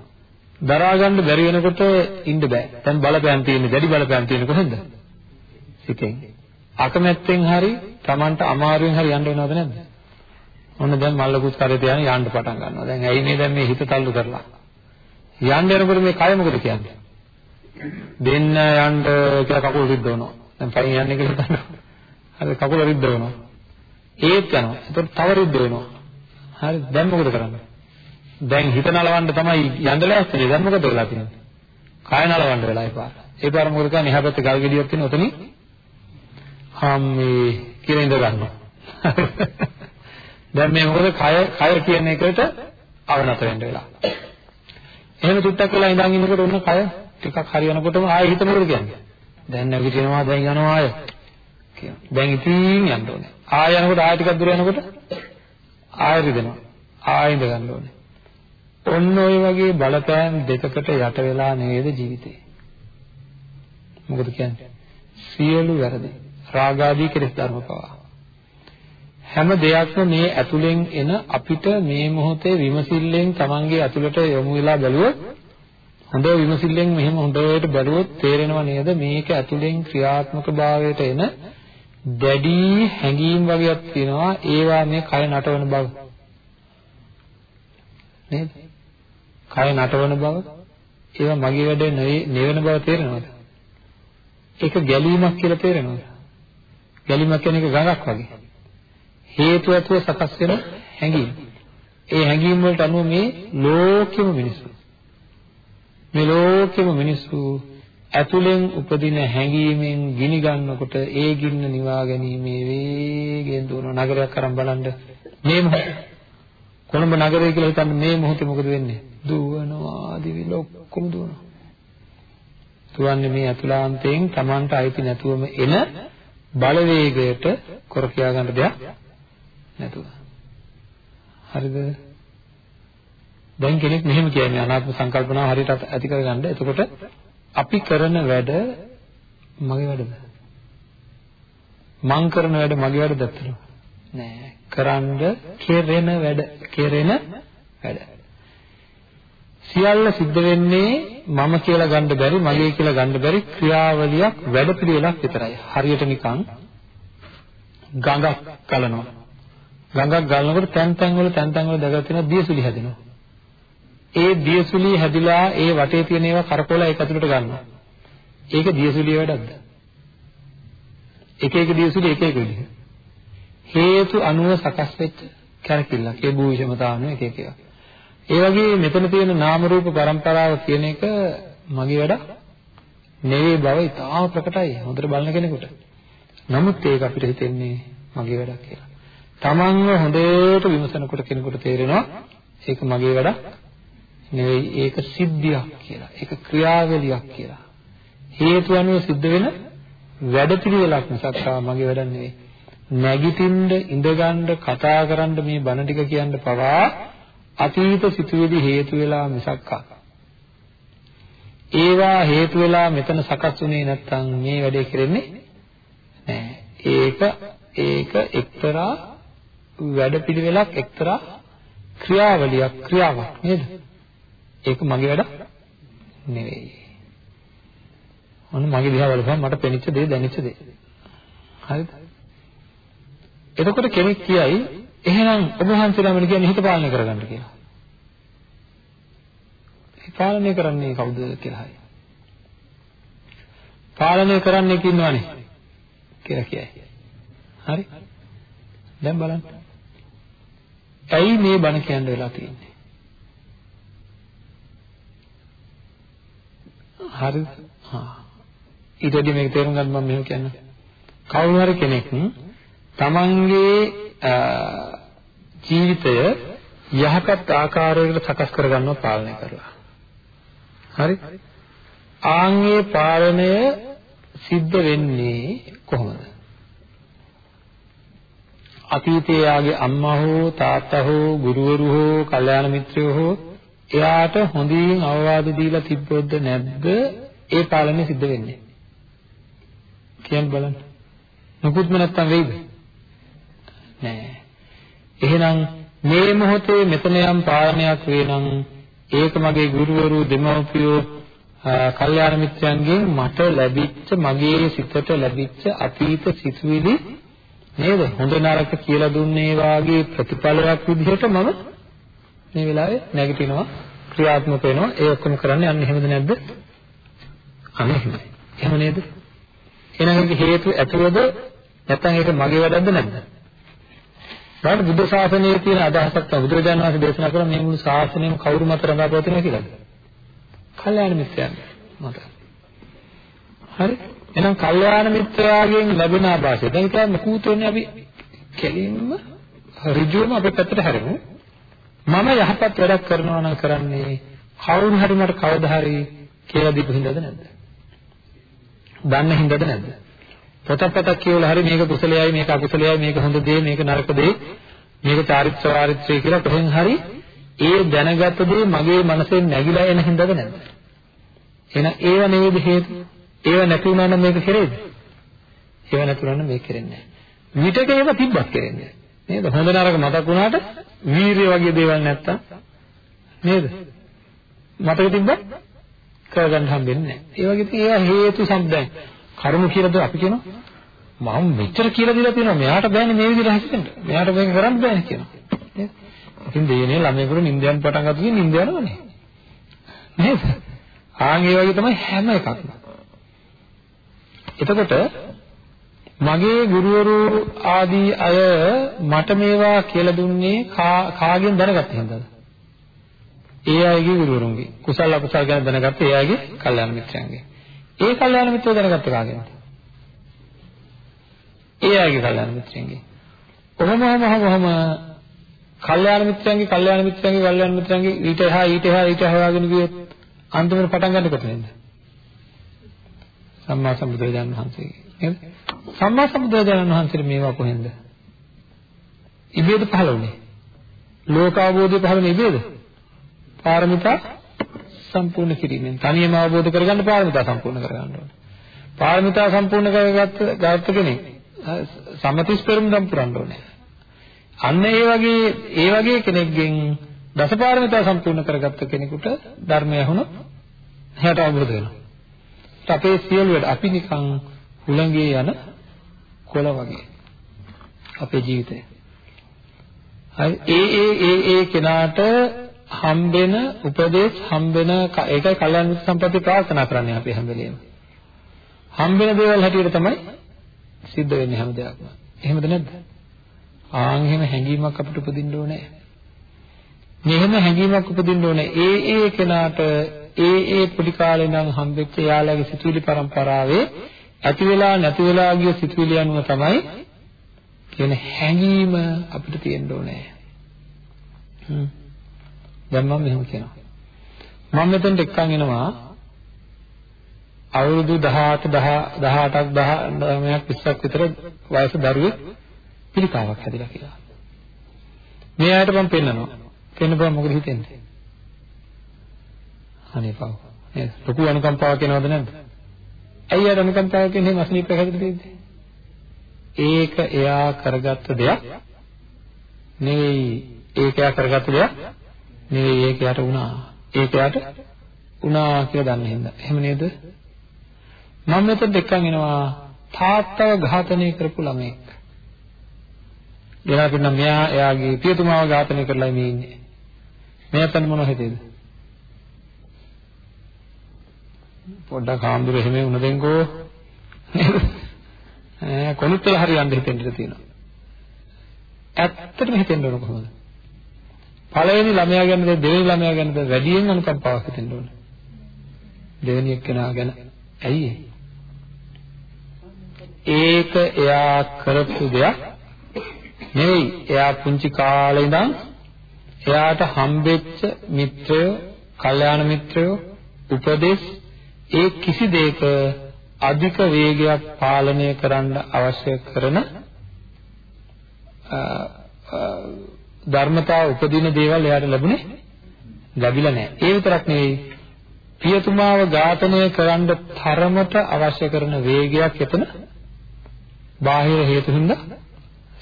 දරා ගන්න බැරි වෙනකොට ඉන්න බෑ. දැන් බලපෑම් තියෙන්නේ, දැඩි බලපෑම් තියෙන්නේ කොහෙන්ද? හිතෙන්. අකමැත්තෙන් හරි Tamanට අමාරුවෙන් හරි යන්න වෙනවද නැද්ද? ඔන්න දැන් මල්ලකුත් කරේ තියාගෙන යන්න පටන් ගන්නවා. දැන් ඇයි මේ දැන් මේ හිත තල්ලු කරලා? යන්න යනකොට මේ කය මොකද කියන්නේ? දෙන්න යන්න කියලා කකුල රිද්ද වෙනවා. දැන් පයින් යන්නේ කියලා හිතන්න. හරි කකුල රිද්ද වෙනවා. ඒත් යනවා. එතකොට තව රිද්ද වෙනවා. හරි දැන් මොකද කරන්නේ? දැන් හිත නලවන්න තමයි යන්න ලෑස්තිනේ. දැන් මොකද වෙලා තියෙන්නේ? කය නලවන්න වෙලා එපා. ඒ පාර මොකද කරන්නේ? එහා පැත්තේ ගල් ගෙඩියක් තියෙන ඔතනින් හම්මේ කියලා ඉඳ ගන්නවා. දැන් මේ මොකද කය කය කියන එකට අවනත වෙන්න වෙලා. එහෙම චුට්ටක් වෙලා ඉඳන් ඉන්නකොට ඔන්න කය ටිකක් හරියනකොටම ආයෙ හිත මොකද කියන්නේ? දැන් නැගිටිනවා දැන් යනවා ආයෙ කියනවා. දැන් ඉතින් යන්න ඕනේ. ආය යනකොට ආය ටිකක් දුර යනකොට ආය රිදෙනවා. ආය ඉඳ ගන්න ඕනේ. ඔන්න ඔය වගේ බලපෑම් දෙකකට යට වෙලා නේද ජීවිතේ. මොකද කියන්නේ? සියලු වැරදි රාගාදී කෙලෙස් ධර්ම පවා. හැම දෙයක්ම මේ ඇතුලෙන් එන අපිට මේ මොහොතේ විමසිල්ලෙන් Tamange ඇතුලට යොමු වෙලා බැලුවොත් හොඳ විමසිල්ලෙන් මෙහෙම හොඳට බැලුවොත් තේරෙනව නේද? මේක ඇතුලෙන් ක්‍රියාත්මක භාවයට එන දැඩි හැඟීම් වගේක් තියෙනවා. ඒවා මේ කය නටවන බව. නේද? කය නටවන බව. ඒවා මගේ වැඩ නෙවෙන බව තේරෙනවද? ඒක ගැලීමක් කියලා තේරෙනවද? ගැලීමක් කියන එක ගඟක් වගේ. හේතු ඇතුව සකස් වෙන හැඟීම්. ඒ හැඟීම් වලට අනුව මේ ලෝකෙම මිනිස්සු. මේ ලෝකෙම මිනිස්සු ඇතුලෙන් උපදින හැඟීමෙන් ගිනි ගන්නකොට ඒ ගින්න නිවා ගැනීමේ වේගයෙන් දුවන නගරයක් අරන් බලන්න මේ මොහොත. කොළඹ නගරය කියලා හිතන්න මේ මොහොතේ මොකද වෙන්නේ? දුවනවා දිවිල ඔක්කොම දුවනවා. දුවන්නේ මේ අතුලාන්තයෙන් Tamanට අයිති නැතුවම එන බලවේගයට කර කියා ගන්න දෙයක් නැතුව හරිද දැන් කෙනෙක් මෙහෙම කියන්නේ අනාත්ම සංකල්පනාව හරියට ඇති කරගන්න. එතකොට අපි කරන වැඩ මගේ වැඩද? මං කරන වැඩ මගේ වැඩද ඇත්තටම? නෑ. කරන්න කෙරෙන වැඩ, කෙරෙන වැඩ. සියල්ල සිද්ධ වෙන්නේ මම කියලා ගන්න බැරි, මගේ කියලා ගන්න බැරි ක්‍රියාවලියක්, වැඩපිළිවෙලක් විතරයි. හරියට නිකන් ගඟක් ගලනවා. ගඟක් ගලනකොට තැන් තැන් වල තැන් තැන් වල දැකලා තියෙන දියසුලි හැදෙනවා. ඒ දියසුලිය හැදිලා ඒ වටේ තියෙන ඒවා කරකවලා ඒක ඇතුළට ගන්නවා. ඒක දියසුලිය වැඩක්ද? එක එක දියසුලිය එක එක විදිහ. හේතු අනුව සකස් වෙච්ච කැරකිල්ලක්. ඒ භූෂමතාවන එක එක ඒවා. ඒ වගේ මෙතන තියෙන නාම රූප પરම්පරාව කියන එක මගේ වැඩක් නෙවෙයි බව ඉතාම ප්‍රකටයි හොඳට බලන කෙනෙකුට. නමුත් ඒක අපිට හිතෙන්නේ මගේ වැඩක් කියලා. තමන්ව හොඳට විමසනකොට කෙනෙකුට තේරෙනවා ඒක මගේ වැඩක් නෙවෙයි ඒක සිද්ධියක් කියලා. ඒක ක්‍රියාවලියක් කියලා. හේතු අනුව සිද්ධ වෙන වැඩපිළිවෙලක් මිසක් මගේ වැඩක් නෙවෙයි. නැගිටින්න, ඉඳගන්න, කතා කරන්න මේ බණ ටික කියන්න පවා අතීත සිතුවිලි හේතු වෙලා මිසක් ඒවා හේතු වෙලා මෙතන සකස් වුණේ නැත්නම් මේ වැඩේ කෙරෙන්නේ නැහැ. ඒක ඒක එක්තරා වැඩපිළිවෙලක් එක්තරා ක්‍රියාවලියක් ක්‍රියාවක් නේද? ඒක මගේ වැඩ නෙවෙයි. ඔන්න මගේ දිහා බලපුවම මට පෙනිච්ච දේ දැනෙච්ච දේ. හරිද? එතකොට කෙනෙක් කියයි එහෙනම් ඔබ වහන්සේලා මම කියන්නේ හිත පාලනය කරගන්න කියලා. ඒ පාලනය කරන්නේ කවුද කියලා හරි. පාලනය කරන්නේ කින්නවනේ කියලා කියයි. හරි? දැන් බලන්න. ඇයි මේ බණ කියන්න වෙලා තියෙන්නේ? හරිද? හා. ඊට වැඩි මේක තේරුම් ගන්න මම මෙහෙම කියන්නම්. කවුරු හරි කෙනෙක් තමන්ගේ ජීවිතය යහපත් ආකාරයකට සකස් කරගන්නව පාලනය කරලා. හරි? ආන්ගේ පාලනය සිද්ධ වෙන්නේ කොහොමද? අතීතයේ යාගේ අම්මා හෝ තාත්තා හෝ ගුරුවරු හෝ කල්යාණ මිත්‍රයෝ හෝ එයාට හොඳින් අවවාද දීලා තිබ්බොත්ද නැද්ද ඒ පාලනය සිද්ධ වෙන්නේ කියන්න බලන්න මොකුත්ම නැත්තම් වෙයිද නෑ. එහෙනම් මේ මොහොතේ මෙතන යම් පාලනයක් වේනම් ඒක මගේ ගුරුවරු දෙමව්පියෝ කල්යාණ මිත්‍රයන්ගෙන් මට ලැබිච්ච මගේ සිතට ලැබිච්ච අතීත සිතුවිලි නේද? හොඳ නරක කියලා දුන්නේ වාගේ ප්‍රතිඵලයක් විදිහට මම මේ වෙලාවේ නැගිටිනවා ක්‍රියාත්මක වෙනවා. ඒ ඔක්කොම කරන්නේ අන්න එහෙමද නැද්ද? අන්න එහෙමයි. එහෙම නේද? එහෙනම් ඒක හේතු ඇතුළද? නැත්නම් ඒක මගේ වැඩක්ද නැද්ද? බලන්න බුද්ධ ශාසනයේ තියෙන අදහසක් තමයි. බුදුරජාණන් වහන්සේ දේශනා කරන මේ මුළු ශාසනයම කවුරු මත රඳා පවතිනවා කියලාද කල්යාණ මිත්‍රයන් මත. හරි. එහෙනම් කල්යාණ මිත්‍රයාගෙන් ලැබෙන ආభాෂය දැන් ඒක මොකුත් වෙන්නේ අපි කෙලින්ම ඍජුවම අපේ පැත්තට හැරෙමු. මම යහපත් වැඩක් කරනවා නම් කරන්නේ කවුරු හරි මට කවදා හරි කියලා දීපු හින්දාද නැද්ද? දන්න හින්දාද නැද්ද? පොතක් පතක් කියවලා හරි මේක කුසලයයි මේක අකුසලයයි මේක හොඳ දේ මේක නරක දේ මේක චාරිත්‍ර වාරිත්‍රය කියලා කොහෙන් හරි ඒ දැනගත් දේ මගේ මනසෙන් නැగిලා එන හින්දාද නැද්ද? එහෙනම් ඒව නෙවෙයි හේතු. ඒව නැති වුණා නම් මේක කෙරෙයිද? ඒව නැති වුණා නම් මේක කෙරෙන්නේ නැහැ. විතක ඒව තිබ්බත් කෙරෙන්නේ නේද? හොඳ නරක මතක් වුණාට වීරිය වගේ දේවල් නැත්තම් නේද? මතක තිබ්බත් කරගන්න හම්බෙන්නේ නැහැ. ඒ වගේ තියෙන හේතු සම්බන්ධයි. කර්ම කියලාද අපි කියනවා මම මෙච්චර කියලා දීලා තියෙනවා මෙයාට බෑනේ මේ විදිහට හිතෙන්න. මෙයාට මේක කරන්න බෑනේ කියනවා. නේද? ඉතින් දෙයනේ ළමයෙකුට නිින්දයන් පටන් ගත්තොත් නිින්ද යනවනේ. නේද? ආන් ඒ වගේ තමයි හැම එකක්ම. එතකොට මගේ ගුරුවරු ආදී අය මට මේවා කියලා දුන්නේ කාගෙන් දැනගත්ත හින්දාද? ඒ අයගේ ගුරුවරුන්ගේ. කුසල අකුසල ගැන දැනගත්ත ඒ අයගේ කල්යාණ මිත්‍රයන්ගේ. ඒ කල්යාණ මිත්‍රයෝ දැනගත්ත කාගෙන්ද? ඒ අයගේ කල්යාණ මිත්‍රයන්ගේ. කොහොම හම හම කල්යාණ මිත්‍රයන්ගේ කල්යාණ මිත්‍රයන්ගේ කල්යාණ මිත්‍රයන්ගේ ඊට එහා ඊට එහා ඊට හොයාගෙන ගියොත් අන්තිමට පටන් ගන්න කොතනින්ද? සම්මා සම්බුදුරජාණන් වහන්සේගේ. නේද? සම්මා සම්බුදුරජාණන් වහන්සේට මේවා කොහෙන්ද? ඉබේද පහළ වුණේ. ලෝකාවබෝධය පහළ වෙන්නේ ඉබේද? පාරමිතා සම්පූර්ණ කිරීමෙන් තනියම අවබෝධ කරගන්න පාරමිතා සම්පූර්ණ කරගන්න ඕනේ. පාරමිතා සම්පූර්ණ කරගත්ත ගාත්ත කෙනෙක් සමතිස් පෙරමුදම් පුරන්න ඕනේ. අන්න ඒ වගේ ඒ වගේ කෙනෙක්ගෙන් දසපාරමිතා සම්පූර්ණ කරගත්ත කෙනෙකුට ධර්මය ඇහුණොත් එයාට අවබෝධ වෙනවා. අපේ සියලු වැඩ අපි නිකන් හුළඟේ යන කොළ වගේ අපේ ජීවිතය. හරි ඒ ඒ ඒ ඒ කෙනාට හම්බෙන උපදේශ හම්බෙන ඒකයි කල්යාණ මිත්‍ර සම්පatti ප්‍රාර්ථනා කරන්නේ අපි හැම වෙලේම. හම්බෙන දේවල් හැටියට තමයි සිද්ධ වෙන්නේ හැම දෙයක්ම. එහෙමද නැද්ද? ආන් එහෙම හැඟීමක් අපිට උපදින්න ඕනේ. මෙහෙම හැඟීමක් උපදින්න ඕනේ. ඒ ඒ කෙනාට ඒ ඒ පොඩි කාලේ ඉඳන් හම්බෙච්ච යාළගේ සිතුවිලි පරම්පරාවේ ඇති වෙලා නැති වෙලා ගිය සිතුවිලි අනුව තමයි කියන හැඟීම අපිට තියෙන්න ඕනේ. හ්ම්. දැන් මම මෙහෙම කියනවා. මම මෙතනට එක්කන් එනවා අවුරුදු 18 18ක් 19ක් 20ක් විතර වයස දරුවෙක් පිළිකාවක් හැදිලා කියලා. මේ ආයත මම පෙන්නනවා. පෙන්නපුවා මොකද හිතෙන්නේ? අනේ පව්. නේද? ලොකු අනුකම්පාවක් එනවද නැද්ද? ඇයි අර අනුකම්පාවක් එන්නේ මස්නීප හැදෙන්න දෙන්නේ? ඒක එයා කරගත්ත දෙයක් නෙවෙයි. ඒක එයා කරගත්ත දෙයක් නෙවෙයි ඒක යට වුණා. ඒක යට වුණා කියලා දන්න හින්දා. එහෙම නේද? මම මෙතන දෙකන් එනවා තාත්තව ඝාතනය කරපු ළමෙක්. එයා පින්න මෙයා එයාගේ පියතුමාව ඝාතනය කරලා මේ ඉන්නේ. මෙයාට මොනව හිතේද? පොඩ්ඩක් ආම්දුර එහෙම වුණ දෙන්කෝ. ඈ කොනුත් වල හරි යන්න හිතෙන්න තියෙනවා. ඇත්තටම හිතෙන්න ඕන කොහොමද? පළවෙනි ළමයා ගැනද දෙවෙනි ළමයා ගැනද වැඩියෙන් අනුකම්පාවක් හිතෙන්න ඕන. දෙවෙනි එක්කෙනා ගැන ඇයි ඒක එයා කරපු දෙයක් නෙවෙයි. එයා පුංචි කාලේ ඉඳන් එයාට හම්බෙච්ච මිත්‍රයෝ, කල්යාණ මිත්‍රයෝ, උපදේශ ඒ කිසි දෙයක අධික වේගයක් පාලනය කරන්න අවශ්‍ය කරන ධර්මතාව උපදින දේවල් එයාට ලැබුණේ ලැබිලා නැහැ. ඒ විතරක් නෙවෙයි පියතුමාව ඝාතනය කරන්න තරමට අවශ්‍ය කරන වේගයක් එතන බාහිර හේතු හින්දා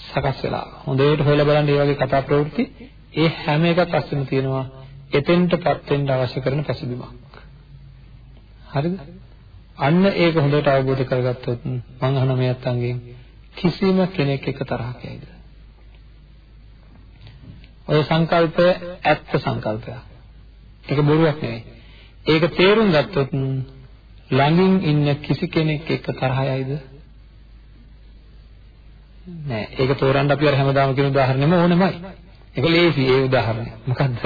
සකස් වෙලා. හොඳට හොයලා බලන්න මේ වගේ කතා ප්‍රවෘත්ති ඒ හැම එකක් අස්සෙම තියෙනවා එතෙන්ටපත් වෙන්න අවශ්‍ය කරන පසුබිමක්. හරිද? අන්න ඒක හොඳට අවබෝධ කරගත්තොත් මම අහන මේ අත්ංගෙන් කිසිම කෙනෙක් එක තරහක් යයිද? ඔය සංකල්පය ඇත්ත සංකල්පයක්. ඒක බොරුවක් නෙවෙයි. ඒක තේරුම් ගත්තොත් ළඟින් ඉන්න කිසි කෙනෙක් එක්ක තරහ යයිද? නෑ. ඒක තෝරන්න අපි අර හැමදාම කියන උදාහරණෙම ඕනෙමයි. ඒක ලේසි ඒ උදාහරණය. මොකද්ද?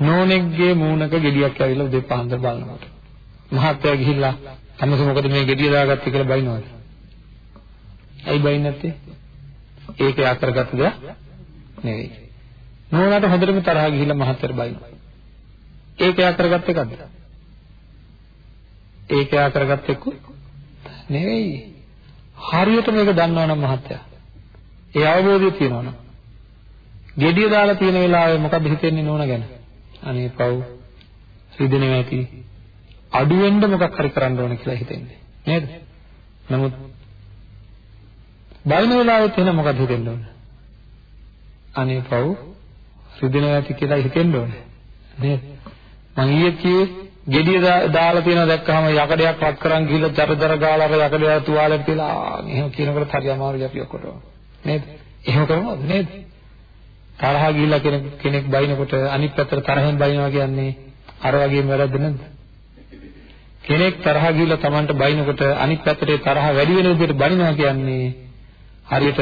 නෝනෙක්ගේ මූණක ගෙඩියක් ඇවිල්ලා උදේ පාන්දර බලනකොට. මහත්තයා ගිහිල්ලා අම්මස මොකද මේ ගෙඩිය දාගත්තේ කියලා බයිනවද? ඇයි බයින්නේ නැත්තේ? ඒක යා කරගත්ත දෙයක් නෙවෙයි. නෝනාට හොඳටම තරහ ගිහිල්ලා මහත්තයාට බයිනවා. ඒක යා කරගත්ත එකක්ද? ඒක යා කරගත්ත එක්ක නෙවෙයි. හරියට මේක දන්නවනම් මහත්තයා. ඒ අවබෝධය තියෙනවනම්. gediya දාලා තියෙන වෙලාවේ මොකද හිතෙන්නේ නෝන ගැන? අනේ පව් රිදෙනවා ඇති. අඩු වෙන්න මොකක් හරි කරන්න ඕන කියලා හිතෙන්නේ. නේද? නමුත් බයින වෙලාවෙත් එන මොකද හිතෙන්න ඕන? අනේ පව් රිදෙනවා ඇති කියලා හිතෙන්න ඕන. නේද? මං ඊයේ කියේ gediya දාලා තියෙනවා දැක්කහම යකඩයක් වත් කරන් ගිහලා ජරජර ගාලා අර යකඩය තුවාලෙට තියලා එහෙම කියනකොට හරි අමාරුයි අපි ඔක්කොටම. නේද? එහෙම කරනවද නේද? තරහා ගිහිල්ලා කෙනෙක් කෙනෙක් බයිනකොට අනිත් පැත්තට තරහෙන් බයිනවා කියන්නේ අර වගේම වැරද්ද නේද? කෙනෙක් තරහා ගිහිල්ලා Tamanට බයිනකොට අනිත් පැත්තට තරහ වැඩි වෙන විදිහට බනිනවා කියන්නේ හරියට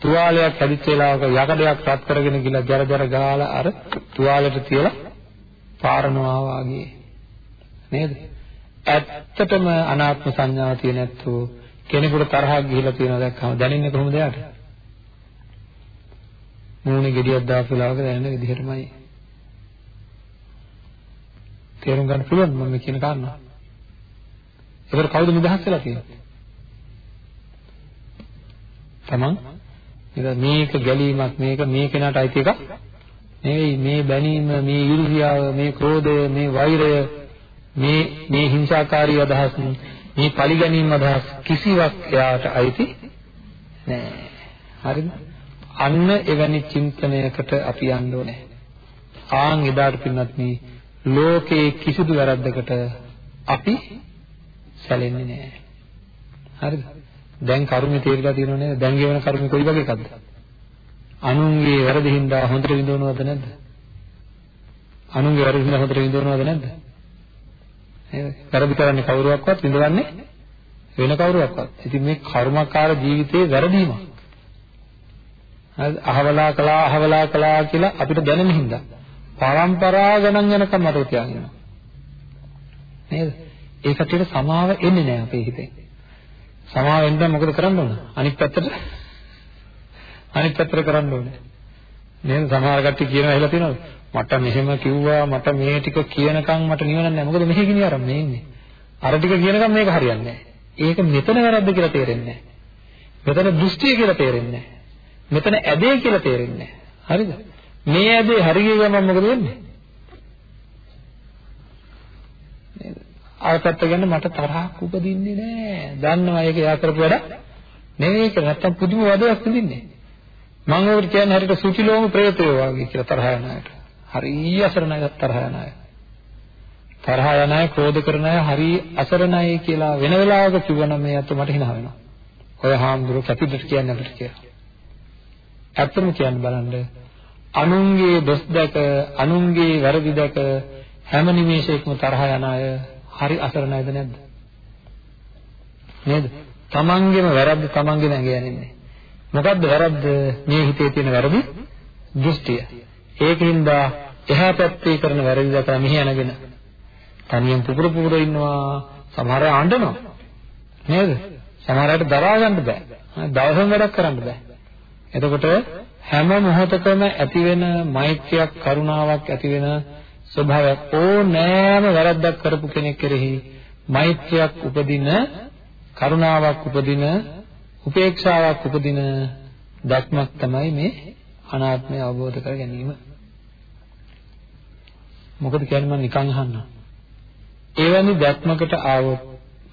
තුවාලයක් හැදිච්ච වෙලාවක යකඩයක් රත් කරගෙන ගිහලා ජර ජර ගාලා අර තුවාලෙට තියලා පාරනවා වාගේ නේද? ඇත්තටම අනාත්ම සංඥාව තියෙන ඇත්තෝ කෙනෙකුට තරහක් ගිහිලා තියෙනවා දැක්කම දැනෙන්නේ කොහොමද යාට? මූණේ ගෙඩියක් දාපු වෙලාවක දැනෙන විදිහටමයි. තේරුම් ගන්න පුළුවන් මම කියන කාරණා. ඒකට කවුද නිදහස් වෙලා තියෙන්නේ? තමන් මේක ගැලීමක් මේක මේ කෙනාට අයිති එකක් නෙවෙයි මේ බැනීම මේ ඊර්ෂ්‍යාව මේ ක්‍රෝධය මේ වෛරය මේ මේ හිංසාකාරී අදහස් මේ පරිගැනීම් අදහස් කිසිවක් එයාට අයිති නෑ හරිද අන්න එවැනි චින්තනයකට අපි යන්න ඕනේ. ආන් එදාට පින්නත් මේ ලෝකේ කිසිදු වැරද්දකට අපි සැලෙන්නේ නැහැ. හරිද? දැන් කර්මේ තේරිලා තියෙනව නේද? දැන් ගෙවන කර්මේ කොයි වගේ එකක්ද? අනුන්ගේ වැරදි හින්දා හොඳට විඳවනවද නැද්ද? අනුන්ගේ වැරදි හින්දා හොඳට විඳවනවද නැද්ද? නේද? වැරදි කරන්නේ කවුරුවක්වත් විඳවන්නේ වෙන කවුරුවක්වත්. ඉතින් මේ කර්මකාර ජීවිතේ වැරදීමක්. අහවලා කළා අහවලා කළා කියලා අපිට දැනෙන හින්දා පරම්පරා ගණන් යනකම් මතක තියාගෙන ඉන්නවා. නේද? ඒ කටියට සමාව එන්නේ නැහැ අපේ හිතේ. සමාව එන්න මොකද කරන්න ඕන? අනිත් පැත්තට අනිත් පැත්තට කරන්න ඕනේ. නේද? සමහර කට්ටිය කියනවා එහෙලා තියෙනවද? මට මෙහෙම කිව්වා මට මේ ටික කියනකම් මට නිවන නැහැ. මොකද මෙහෙ ගිනිය අරන් මේ ඉන්නේ. අර ටික කියනකම් මේක හරියන්නේ නැහැ. ඒක මෙතන වැරද්ද කියලා තේරෙන්නේ නැහැ. මෙතන දෘෂ්ටිය කියලා තේරෙන්නේ නැහැ. මෙතන ඇදේ කියලා තේරෙන්නේ හරිද? මේ ඇදේ හරි ගිය ගමන් මොකද වෙන්නේ? නේද? ආයතත් ගැන මට තරහක් උපදින්නේ නැහැ. දන්නවා ඒක යා කරපු වැඩ නෙවෙයි ඒක නැත්තම් පුදුම වදයක් විඳින්නේ. මම ඔකට කියන්නේ හරියට සුචිලෝම ප්‍රේතයෝ වගේ කියලා තරහ යන අයට. හරි අසරණයි තරහ යන අය. තරහ යන අය, ක්‍රෝධ කරන අය හරි අසරණයි කියලා වෙන වෙලාවක කිව්වනම් මේ අත මට hina වෙනවා. ඔය හාමුදුරුවෝ කැපිදට කියන්නේ අපිට කියලා. ඇත්තම කියන්න බලන්න අනුන්ගේ දොස් දැක අනුන්ගේ වැරදි දැක හැම නිමේෂයකම තරහ යන අය හරි අසරණයිද නැද්ද නේද? තමන්ගේම වැරද්ද තමන්ගේ නැග යන්නේ. මොකද්ද වැරද්ද? මේ හිතේ තියෙන වැරදි දෘෂ්ටිය. ඒකින්ද එහා පැත්තේ කරන වැරදි දැකලා මෙහි යනගෙන තනියෙන් පුපුර පුපුර ඉන්නවා. සමහර අය අඬනවා. නේද? සමහර අයට දරා ගන්න බෑ. දවසම වැඩක් කරන්න බෑ. එතකොට හැම මොහොතකම ඇති වෙන මෛත්‍රියක් කරුණාවක් ඇති වෙන ස්වභාවයක් ඕනෑම වැරද්දක් කරපු කෙනෙක් කෙරෙහි මෛත්‍රියක් උපදින කරුණාවක් උපදින උපේක්ෂාවක් උපදින දක්මක් තමයි මේ අනාත්මය අවබෝධ කර ගැනීම. මොකද කියන්නේ මම නිකන් අහන්නම්. එවැනි දැක්මකට ආවොත්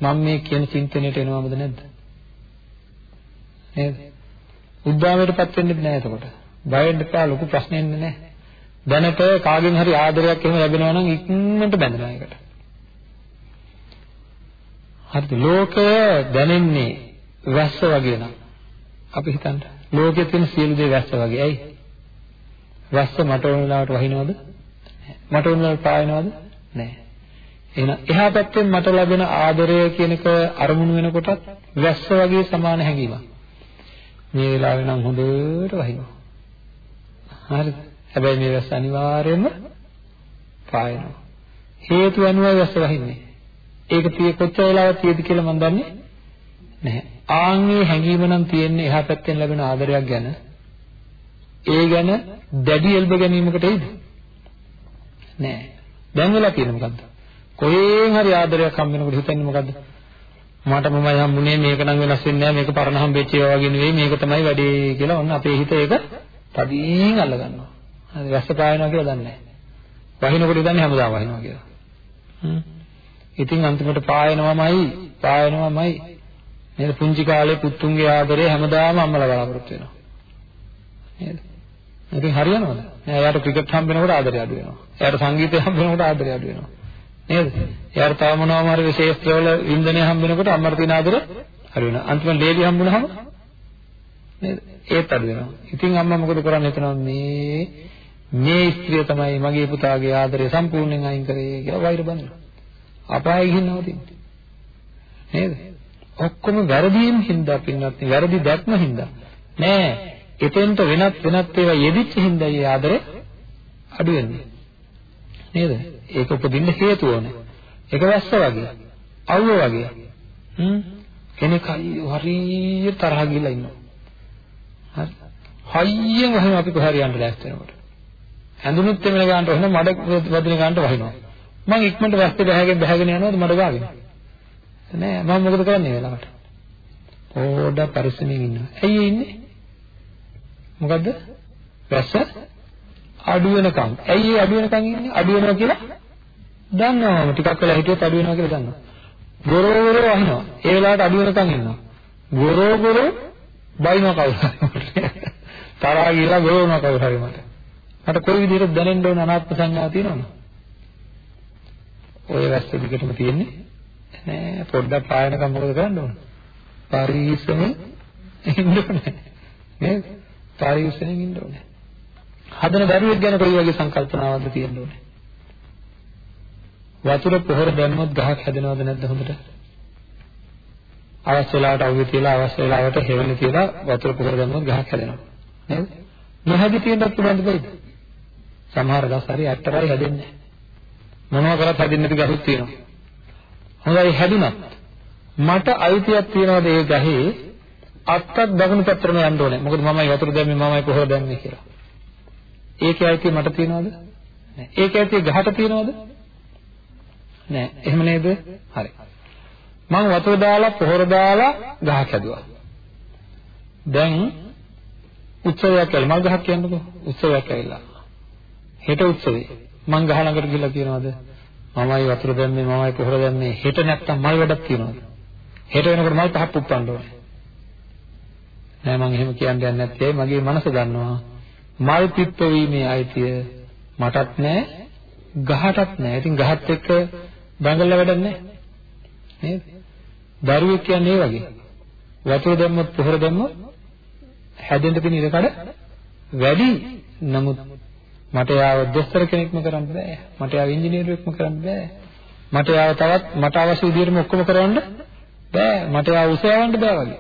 මම මේ කියන චින්තනයට එනවමද නැද්ද? නේද? උද්දාමයටපත් වෙන්නේ නැහැ එතකොට. බය වෙන්න එපා ලොකු ප්‍රශ්නයක් නැහැ. දැනට කාගෙන් හරි ආදරයක් එහෙම ලැබෙනවා නම් ඉක්මනට බැඳලා ඒකට. හරිද? ලෝකය දැනෙන්නේ වැස්ස වගේ නම්. අපි හිතන්න. ලෝකයේ තියෙන සියලු දේ වැස්ස වගේ. ඇයි? වැස්ස මට ඕන වෙලාවට වහිනවද? මට ඕන වෙලාවට පායනවද? නැහැ. එහෙනම් එහා පැත්තෙන් මට ලැබෙන ආදරය කියන එක අරමුණු වෙනකොටත් වැස්ස වගේ සමාන හැඟීමක්. මේ වෙලාවේ නම් හොඳට වහිනවා. හරිද? හැබැයි මේ වැස්ස අනිවාර්යයෙන්ම පායනවා. හේතු අනුවයි වැස්ස වහින්නේ. ඒක තිය කොච්චර වෙලාවක් තියෙද කියලා මම දන්නේ නැහැ. ආන්ගේ හැඟීම නම් තියෙන්නේ එහා පැත්තෙන් ලැබෙන ආදරයක් ගැන. ඒ ගැන දැඩි එල්බ ගැනීමකට එයිද? නෑ. දැන් වෙලා තියෙන්නේ මොකද්ද? කොහෙන් හරි ආදරයක් හම් වෙනකොට හිතන්නේ මොකද්ද? මට මමයි හම්බුනේ මේක නම් වෙනස් වෙන්නේ නැහැ මේක පරණ හම්බෙච්ච ඒවා වගේ නෙවෙයි මේක තමයි වැඩේ කියලා ඔන්න අපේ හිත ඒක තදින් අල්ල ගන්නවා. හරි වැස්ස පායනවා කියලා දන්නේ නැහැ. වහිනකොට දන්නේ හැමදාම වහිනවා කියලා. හ්ම්. ඉතින් අන්තිමට පායනවාමයි පායනවාමයි නේද පුංචි කාලේ පුතුන්ගේ ආදරේ හැමදාම අම්මලා බලාපොරොත්තු වෙනවා. නේද? ඉතින් හරියනවද? නෑ එයාට ක්‍රිකට් හම්බ වෙනකොට ආදරය අඩු වෙනවා. එයාට සංගීතය හම්බ වෙනකොට ආදරය අඩු වෙනවා. නේද? එයාට තව මොනවාම හරි විශේෂත්‍රවල වින්දනය හම්බ වෙනකොට අම්මට තියෙන ආදරය අඩු වෙනවා. අන්තිමට ලේඩි හම්බුනහම නේද? ඒත් අඩු වෙනවා. ඉතින් අම්මා මොකද කරන්නේ එතන මේ මේ ස්ත්‍රිය තමයි මගේ පුතාගේ ආදරය සම්පූර්ණයෙන් අයින් කරේ කියලා වෛර බඳිනවා. අපායේ ගිහින් නවතින්නේ. නේද? ඔක්කොම වැරදීම් හින්දා පින්නත් වැරදි දැක්ම හින්දා. නෑ එතෙන්ට වෙනත් වෙනත් ඒවා යෙදිච්ච හින්දා ඒ ආදරේ අඩු වෙන්නේ. නේද? ඒක උපදින්න හේතු ඕනේ. ඒක වැස්ස වගේ අවුව වගේ. හ්ම්? කෙනෙක් හරිය තරහ ගිහලා ඉන්නවා. හරි. හයියෙන් වහින අපි කොහරි යන්න ලෑස්ති වෙනකොට. ඇඳුනුත් එමෙල ගන්නට වහින මඩ වදින ගන්නට වහිනවා. මං ඉක්මනට වැස්සේ බහගෙන බහගෙන යනවද මඩ ගාගෙන. නෑ මම මොකද කරන්නේ වෙලාවට? පොඩ්ඩක් පරිස්සමින් ඉන්නවා. ඇයි ඉන්නේ? මොකද්ද? වැස්ස අඩු වෙනකම් ඇයි ඒ අඩු වෙනකම් ඉන්නේ? අඩු වෙනවා කියලා දන්නවම ටිකක් වෙලා හිටියොත් අඩු වෙනවා කියලා දන්නවා. ගොරෝ ගොරෝ වහිනවා. ඒ වෙලාවට අඩු වෙනකම් ඉන්නවා. ගොරෝ ගොරෝ බයිනවා කවුරු තරහා ගිහලා ගොරවනවා කවුරු හරි මට. මට කොයි විදිහට දැනෙන්න ඕන අනාත්ම සංඥාව තියෙනවද ඔය වැස්ස දිගටම තියෙන්නේ නෑ පොඩ්ඩක් පායනකම් මොකද කරන්න ඕන? පරිස්සමෙන් ඉන්න ඕනේ. නේද? පරිස්සමෙන් ඉන්න ඕනේ. හදන දරුවෙක් ගැන කොයි වගේ සංකල්පනාවක්ද තියෙන්න ඕනේ? වතුර පොහොර දැම්මොත් ගහක් හැදෙනවද නැද්ද හොඳට? අවශ්‍ය වෙලාවට අවුවේ තියලා අවශ්‍ය වෙලාවට හේවන තියලා වතුර පොහොර දැම්මොත් ගහක් හැදෙනවා. නේද? නොහැදි තියෙන්නත් පුළුවන්ද බයිද? සමහර දවස් හරි ඇටතරයි හැදෙන්නේ නැහැ. මොනවා කරත් හැදෙන්නේ නැති ගහක් තියෙනවා. හොඳයි හැදුනත් මට අයිතියක් තියනවාද ඒ ගහේ අත්තක් දකුණු පැත්තටම යන්න ඕනේ. මොකද මමයි වතුර දැම්මේ මමයි පොහොර දැම්මේ කියලා. ඒකේ අයිතිය මට තියනවද? නෑ. ඒකේ අයිතිය ගහට තියනවද? නෑ. එහෙම නේද? හරි. මම වතුර දාලා පොහොර දාලා ගහක් හැදුවා. දැන් උත්සවයක් ඇවිල්ලා මල් ගහක් කියන්නකෝ. උත්සවයක් ඇවිල්ලා. හෙට උත්සවේ. මං ගහ ළඟට ගිහලා කියනවාද? මමයි වතුර දැම්මේ මමයි පොහොර දැම්මේ. හෙට නැත්තම් මල් වැඩක් තියනවාද හෙට වෙනකොට මල් පහක් පුප්පන්න ඕනේ. නෑ මම එහෙම කියන්නේ නැත්තේ. මගේ මනස දන්නවා. මල් පිප්පවීමේ අයිතිය මටත් නෑ ගහටත් නෑ. ඉතින් ගහත් එක්ක දඟලලා වැඩක් නෑ. නේද? දරුවෙක් කියන්නේ ඒ වගේ. වතුර දැම්මොත් පොහොර දැම්මොත් හැදෙන්න තියෙන ඉඩකඩ වැඩි. නමුත් මට යාව දොස්තර කෙනෙක්ම කරන්න බෑ. මට යාව ඉංජිනේරුවෙක්ම කරන්න බෑ. මට යාව තවත් මට අවශ්‍ය විදිහටම ඔක්කොම කරවන්න බෑ. මට යාව උසයවන්න බෑ වගේ.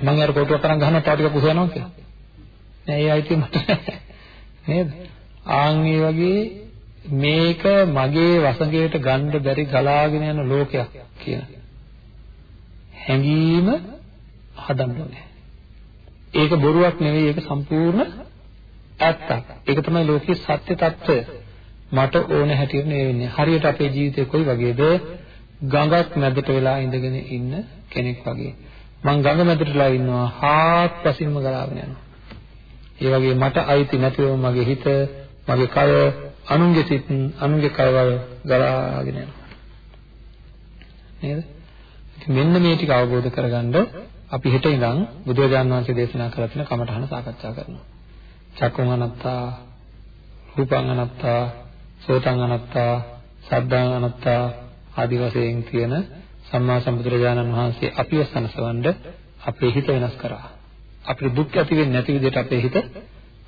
මම අර කොටුවක් තරම් ගහනවා තා ටිකක් උසයනවා කියලා. නෑ ඒ අයිතිය මට නේද? ආන් වගේ මේක මගේ වසඟයට ගන්න බැරි ගලාගෙන යන ලෝකයක් කියන හැඟීම හදන්න ඕනේ. ඒක බොරුවක් නෙවෙයි ඒක සම්පූර්ණ ඇත්තක්. ඒක තමයි ලෝකයේ සත්‍ය తত্ত্বය. මට ඕන හැටියට නෙවෙන්නේ. හරියට අපේ ජීවිතේ කොයි වගේද? ගඟක් මැදට වෙලා ඉඳගෙන ඉන්න කෙනෙක් වගේ. මං ගඟ මැදටලා ඉන්නවා හාත්පසින්ම ගලාගෙන යනවා. ඒ වගේ මට අයිති නැතිව මගේ හිත, මගේ කය, අනුන්ගේ සිත්, අනුන්ගේ කයවල ගලාගෙන යනවා. නේද? ඉතින් මෙන්න මේ ටික අවබෝධ කරගන්න අපි හෙට ඉඳන් බුදුරජාන් වහන්සේ දේශනා කරලා තියෙන කමඨහන සාකච්ඡා කරනවා. චක්කුං අනත්තා රූපං අනත්තා සෝතං අනත්තා සද්දාං අනත්තා ආදි වශයෙන් තියෙන සම්මා සම්බුදුරජාණන් වහන්සේ අපිව සනසවන්න අපේ හිත වෙනස් කරා. අපිට දුක් ඇති වෙන්නේ නැති විදිහට අපේ හිත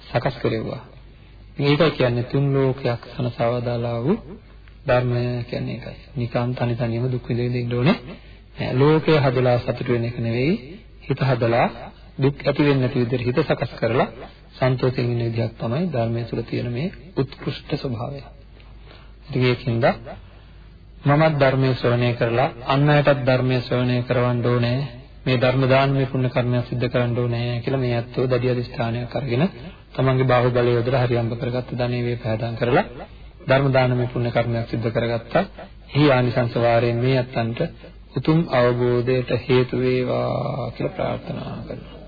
සකස් කෙරෙව්වා. මේකයි කියන්නේ තුන් ලෝකයක් සනසවදාලා වූ ධර්මය කියන්නේ ඒකයි. නිකම් තනි තනියම දුක් විඳින්න ඉන්න ඕනේ. ලෝකය හදලා සතුට වෙන එක නෙවෙයි හිත හදලා දුක් ඇති වෙන්නේ නැති විදිහට හිත සකස් කරලා සන්තෝෂයෙන් ඉන්න විදිහක් තමයි ධර්මයේ තුල තියෙන මේ උත්කෘෂ්ඨ ස්වභාවය. ඉතින් ඒකින්ද මමත් ධර්මයේ ශ්‍රවණය කරලා අන් අයටත් ධර්මයේ ශ්‍රවණය කරවන්න ඕනේ. මේ ධර්ම දානමය පුණ්‍ය කර්මයක් සිද්ධ කරන්න ඕනේ කියලා මේ අත්ෝ දඩි අධිෂ්ඨානයක් අරගෙන තමන්ගේ බාහුවලය යොදලා හරියම්බ කරගත්ත ධනෙ වේ පහදාන් කරලා ධර්ම දානමය පුණ්‍ය කර්මයක් සිද්ධ කරගත්තා. එහි ආනිසංස වාරයෙන් මේ අත්තන්ට උතුම් අවබෝධයට හේතු වේවා කියලා ප්‍රාර්ථනා කරනවා.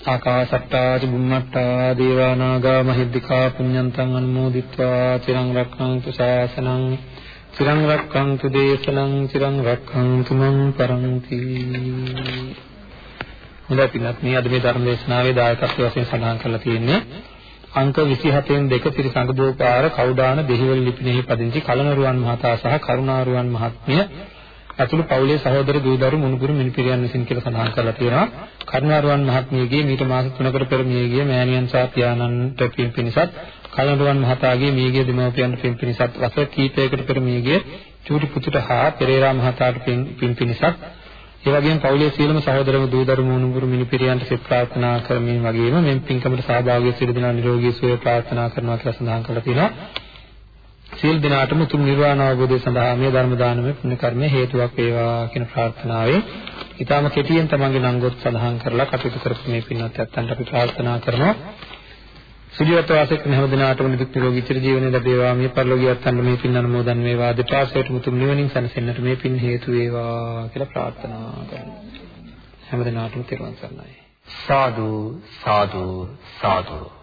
ආකාසට්ටා චුම්මට්ටා දේවා නාග මහිද්దికා පුඤ්ඤන්තං අනුමෝදිත්වා චිරං රක්ඛන්තු ශාසනං චිරං රක්ඛන්තු දේශනං චිරං රක්ඛන්තු මං පරන්ති. හොඳයි පින්වත් මේ අද මේ ධර්ම දේශනාවේ දායකත්ව වශයෙන් සඳහන් කරලා තියෙන්නේ අංක 27න් දෙක පිරිසඟදෝපාර කවුඩාන දෙහිවල ලිපිනෙහි පදිංචි කලනරුවන් මහතා සහ කරුණාරුවන් මහත්මිය ඇතුළු පවුලේ සහෝදර දූදරු මුණුපුරු මිනිපිරියන් විසින් කියලා සඳහන් කරලා තියෙනවා. කරුණාරුවන් මහත්මියගේ මීට මාස 3කට පෙර මියගිය මෑණියන් සහ පියාණන්ට පින් පිණිසත් කලනරුවන් මහතාගේ මියගිය දෙමව්පියන්ට පින් පිණිසත් වසර කීපයකට පෙර මියගිය චූටි පුතුට හා පෙරේරා මහතාට පින් පිණිසත් ඒ වගේම පවුලේ සියලුම සහෝදරව දූදරු මුණුපුරු මිනිපිරියන්ට සිත ප්‍රාර්ථනා කරමින් වගේම මෙම් පින්කමට සහභාගී සියලු දෙනා නිරෝගී සුවය ප්‍රාර්ථනා කරනවා කියලා සඳහන් කරලා තියෙනවා. සියලු දෙනාටම උතුම් නිර්වාණ අවබෝධය සඳහා මේ ධර්ම දානමය පුණ්‍ය කර්මය හේතුවක් වේවා කියන ප්‍රාර්ථනාවෙන් ඊටම කෙටියෙන් තමන්ගේ නංගොත් සඳහන් කරලා කටයුතු කරපු මේ පින්වත් ඇත්තන්ට අපි ප්‍රාර්ථනා කරනවා. සුජීවත්ව වාසය කරන හැම දිනාටම නිදුක් නිරෝගී චිර ජීවනය ලැබේවා. මේ පරිලෝකීය අත්න්න මේ පින් අනුමෝදන් වේවා. දෙපාසයට මුතුම් නිවනින් සැනසෙන්නට මේ පින් හේතු වේවා කියලා ප්‍රාර්ථනා කරනවා. හැම දිනාටම තෙරුවන් සරණයි. සාදු සාදු සාදු.